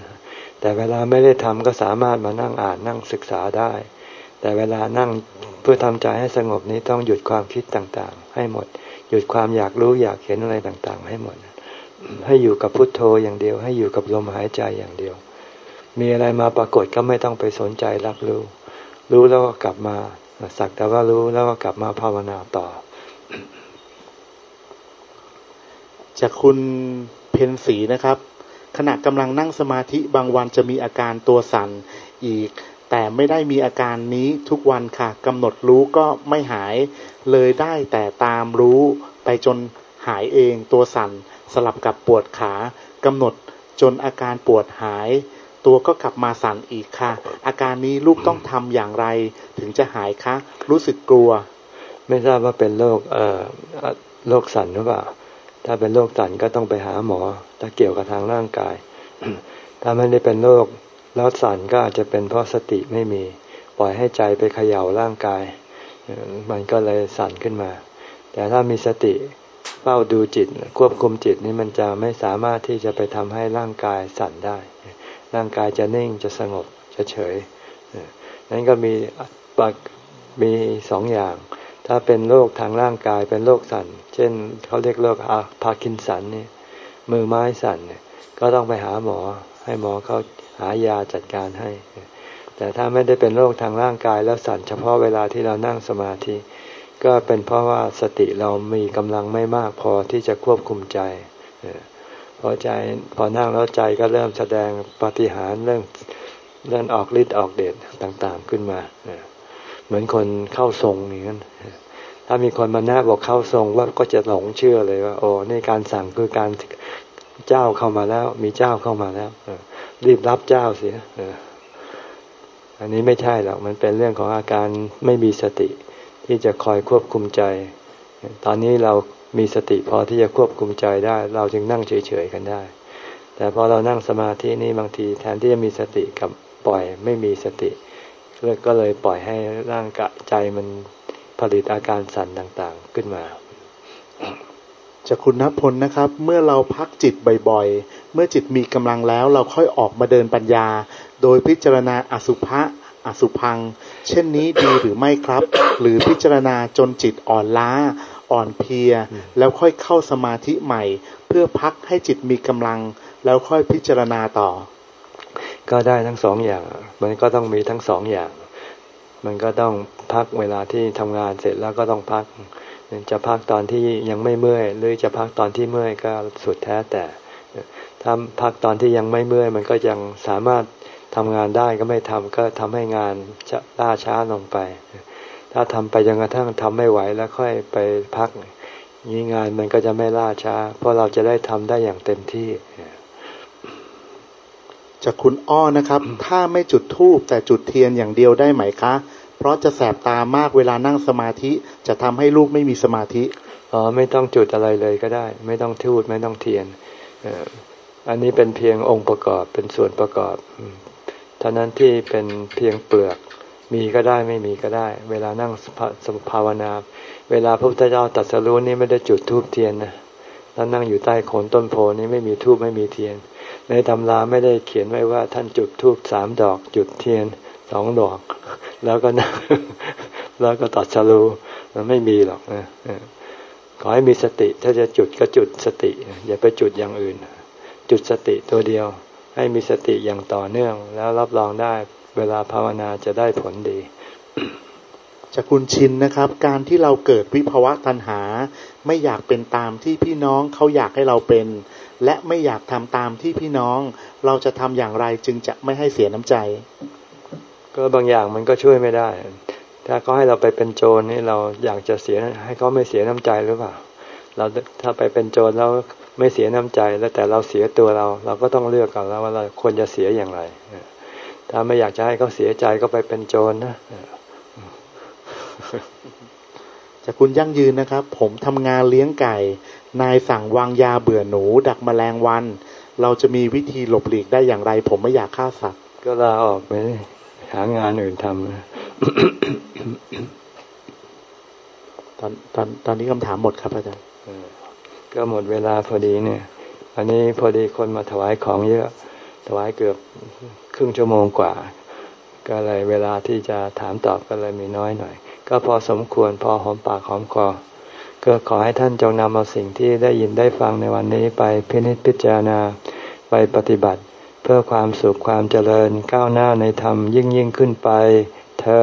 แต่เวลาไม่ได้ทำก็สามารถมานั่งอ่านนั่งศึกษาได้ แต่เวลานั่งเพื่อทำใจให้สงบนี้ต้องหยุดความคิดต่างๆ ให้หมด หยุดความอยากรู้อยากเห็นอะไรต่างๆ ให้หมด ให้อยู่กับพุทโธอย่างเดียว ให้อยู่กับลมหายใจอย่างเดียว มีอะไรมาปรากฏก็ไม่ต้องไปสนใจรับรู้ รู้แล้วก็กลับมา สักแต่ว่ารู้แล้วก็กลับมาภาวนาต่อ
จากคุณเพนสีนะครับ ขณะกำลังนั่งสมาธิบางวันจะมีอาการตัวสั่นอีก แต่ไม่ได้มีอาการนี้ทุกวันค่ะกำหนดรู้ก็ไม่หาย เลยได้แต่ตามรู้ไปจนหายเองตัวสั่นสลับกับปวดขากำหนดจนอาการปวดหาย ตัวก็กลับมาสั่นอีกค่ะ อาการนี้ลูกต้องทำอย่างไร ถึงจะหายคะ รู้สึกกลัว
ไม่ทราบว่าเป็นโรคเอ่อโรคสั่นหรือเปล่า ถ้าเป็นโรคสั่นก็ต้องไปหาหมอ ถ้าเกี่ยวกับทางร่างกาย ถ้าไม่ได้เป็นโรคแล้วสั่นก็อาจจะเป็นเพราะสติไม่มี ปล่อยให้ใจไปเขย่าร่างกาย มันก็เลยสั่นขึ้นมา แต่ถ้ามีสติเฝ้าดูจิต ควบคุมจิตนี่มันจะไม่สามารถที่จะไปทำให้ร่างกายสั่นได้ ร่างกายจะนิ่งจะสงบจะเฉยนั้นก็มีปักมีสองอย่าง ถ้าเป็นโรคทางร่างกายเป็นโรคสั่น เช่นเขาเรียกโรคพาร์กินสันนี่มือไม้สั่นเนี่ยก็ต้องไปหาหมอ ให้หมอเขาหายาจัดการให้ แต่ถ้าไม่ได้เป็นโรคทางร่างกายแล้วสั่นเฉพาะเวลาที่เรานั่งสมาธิ ก็เป็นเพราะว่าสติเรามีกำลังไม่มากพอที่จะควบคุมใจ พอใจพอนั่งแล้วใจก็เริ่มแสดงปฏิหารเรื่องเรื่องออกฤทธิ์ออกเดชต่างๆขึ้นมาเหมือนคนเข้าทรงอย่างนั้นถ้ามีคนมาแนะบอกเข้าทรงว่าก็จะหลงเชื่อเลยว่า โอ้ในการสั่งคือการเจ้าเข้ามาแล้ว มีเจ้าเข้ามาแล้วรีบรับเจ้าเสียอันนี้ไม่ใช่หรอกมันเป็นเรื่องของอาการไม่มีสติ ที่จะคอยควบคุมใจ ตอนนี้เรา มีสติพอที่จะควบคุมใจได้ เราจึงนั่งเฉยๆกันได้ แต่พอเรานั่งสมาธินี่บางทีแทนที่จะมีสติกับปล่อยไม่มีสติก็เลยปล่อยให้ร่างกายใจมันผลิตอาการสั่นต่างๆขึ้นมา
จากคุณนพลนะครับ เมื่อเราพักจิตบ่อยๆ เมื่อจิตมีกำลังแล้วเราค่อยออกมาเดินปัญญา โดยพิจารณาอสุภะอสุพัง เช่นนี้ดีหรือไม่ครับ หรือพิจารณาจนจิตอ่อนล้า อ่อนเพลีย แล้วค่อยเข้าสมาธิใหม่ เพื่อพักให้จิตมีกำลัง แล้วค่อยพิจารณาต่อ
ก็ได้ทั้งสองอย่าง มันก็ต้องมีทั้งสองอย่าง มันก็ต้องพักเวลาที่ทำงานเสร็จแล้วก็ต้องพัก จะพักตอนที่ยังไม่เมื่อย หรือจะพักตอนที่เมื่อยก็สุดแท้แต่ถ้าพักตอนที่ยังไม่เมื่อย มันก็ยังสามารถทำงานได้ก็ไม่ทำก็ทำให้งานจะล่าช้าลงไป ถ้าทำไปจนกระทั่งทำไม่ไหวแล้วค่อยไปพักนี้งานมันก็จะไม่ล่าช้า เพราะเราจะได้ทำได้อย่างเต็มที่
จากคุณอ้อนะครับ ถ้าไม่จุดทูบแต่จุดเทียนอย่างเดียวได้ไหมคะ เพราะจะแสบตามากเวลานั่งสมาธิ จะทำให้ลูกไม่มีสมาธิ
อ๋อไม่ต้องจุดอะไรเลยก็ได้ ไม่ต้องทูดไม่ต้องเทียนอันนี้เป็นเพียงองค์ประกอบเป็นส่วนประกอบเท่านั้นที่เป็นเพียงเปลือก มีก็ได้ไม่มีก็ได้ เวลานั่งสภาวนา เวลาพระพุทธเจ้าตัดสรุนี่ไม่ได้จุดทูบเทียนนะท่านนั่งอยู่ใต้โคนต้นโพนี้ไม่มีทูบไม่มีเทียน ในตำราไม่ได้เขียนไว้ว่าท่านจุดทูบสามดอก จุดเทียนสองดอก แล้วก็นะแล้วก็ตัดชาลูมันไม่มีหรอกนะขอให้มีสติ ถ้าจะจุดก็จุดสติ อย่าไปจุดอย่างอื่น จุดสติตัวเดียว ให้มีสติอย่างต่อเนื่อง แล้วรับรองได้ เวลาภาวนาจะได้ผลดี
จากคุณชินนะครับ การที่เราเกิดวิภวะตัณหา ไม่อยากเป็นตามที่พี่น้องเขาอยากให้เราเป็น และไม่อยากทำตามที่พี่น้อง เราจะทำอย่างไรจึงจะไม่ให้เสียน้ำใจ
ก็บางอย่างมันก็ช่วยไม่ได้ ถ้าเขาให้เราไปเป็นโจรนี่เราอยากจะเสียให้เขาไม่เสียน้ำใจหรือเปล่า เราถ้าไปเป็นโจรแล้วไม่เสียน้ำใจแล้วแต่เราเสียตัวเรา เราก็ต้องเลือกกันแล้วว่าเราควรจะเสียอย่างไร ถ้าไม่อยากจะให้เขาเสียใจก็ไปเป็นโจรนะ
จากคุณยั่งยืนนะครับ ผมทำงานเลี้ยงไก่ นายสั่งวางยาเบื่อหนู ดักแมลงวัน เราจะมีวิธีหลบหลีกได้อย่างไร ผมไม่อยากฆ่าสัตว์
ก็ลาออกไปหางานอื่นทำ
ตอนตอนตอนนี้คำถามหมดครับอาจารย์
ก็หมดเวลาพอดีเนี่ย อันนี้พอดีคนมาถวายของเยอะ ถวายเกือบครึ่งชั่วโมงกว่า ก็เลยเวลาที่จะถามตอบก็เลยมีน้อยหน่อย ก็พอสมควรพอหอมปากหอมคอก็ขอให้ท่านจงนำเอาสิ่งที่ได้ยินได้ฟังในวันนี้ไปพินิจพิจารณาไปปฏิบัติ เพื่อความสุขความเจริญก้าวหน้าในธรรมยิ่งยิ่งขึ้นไปเทอ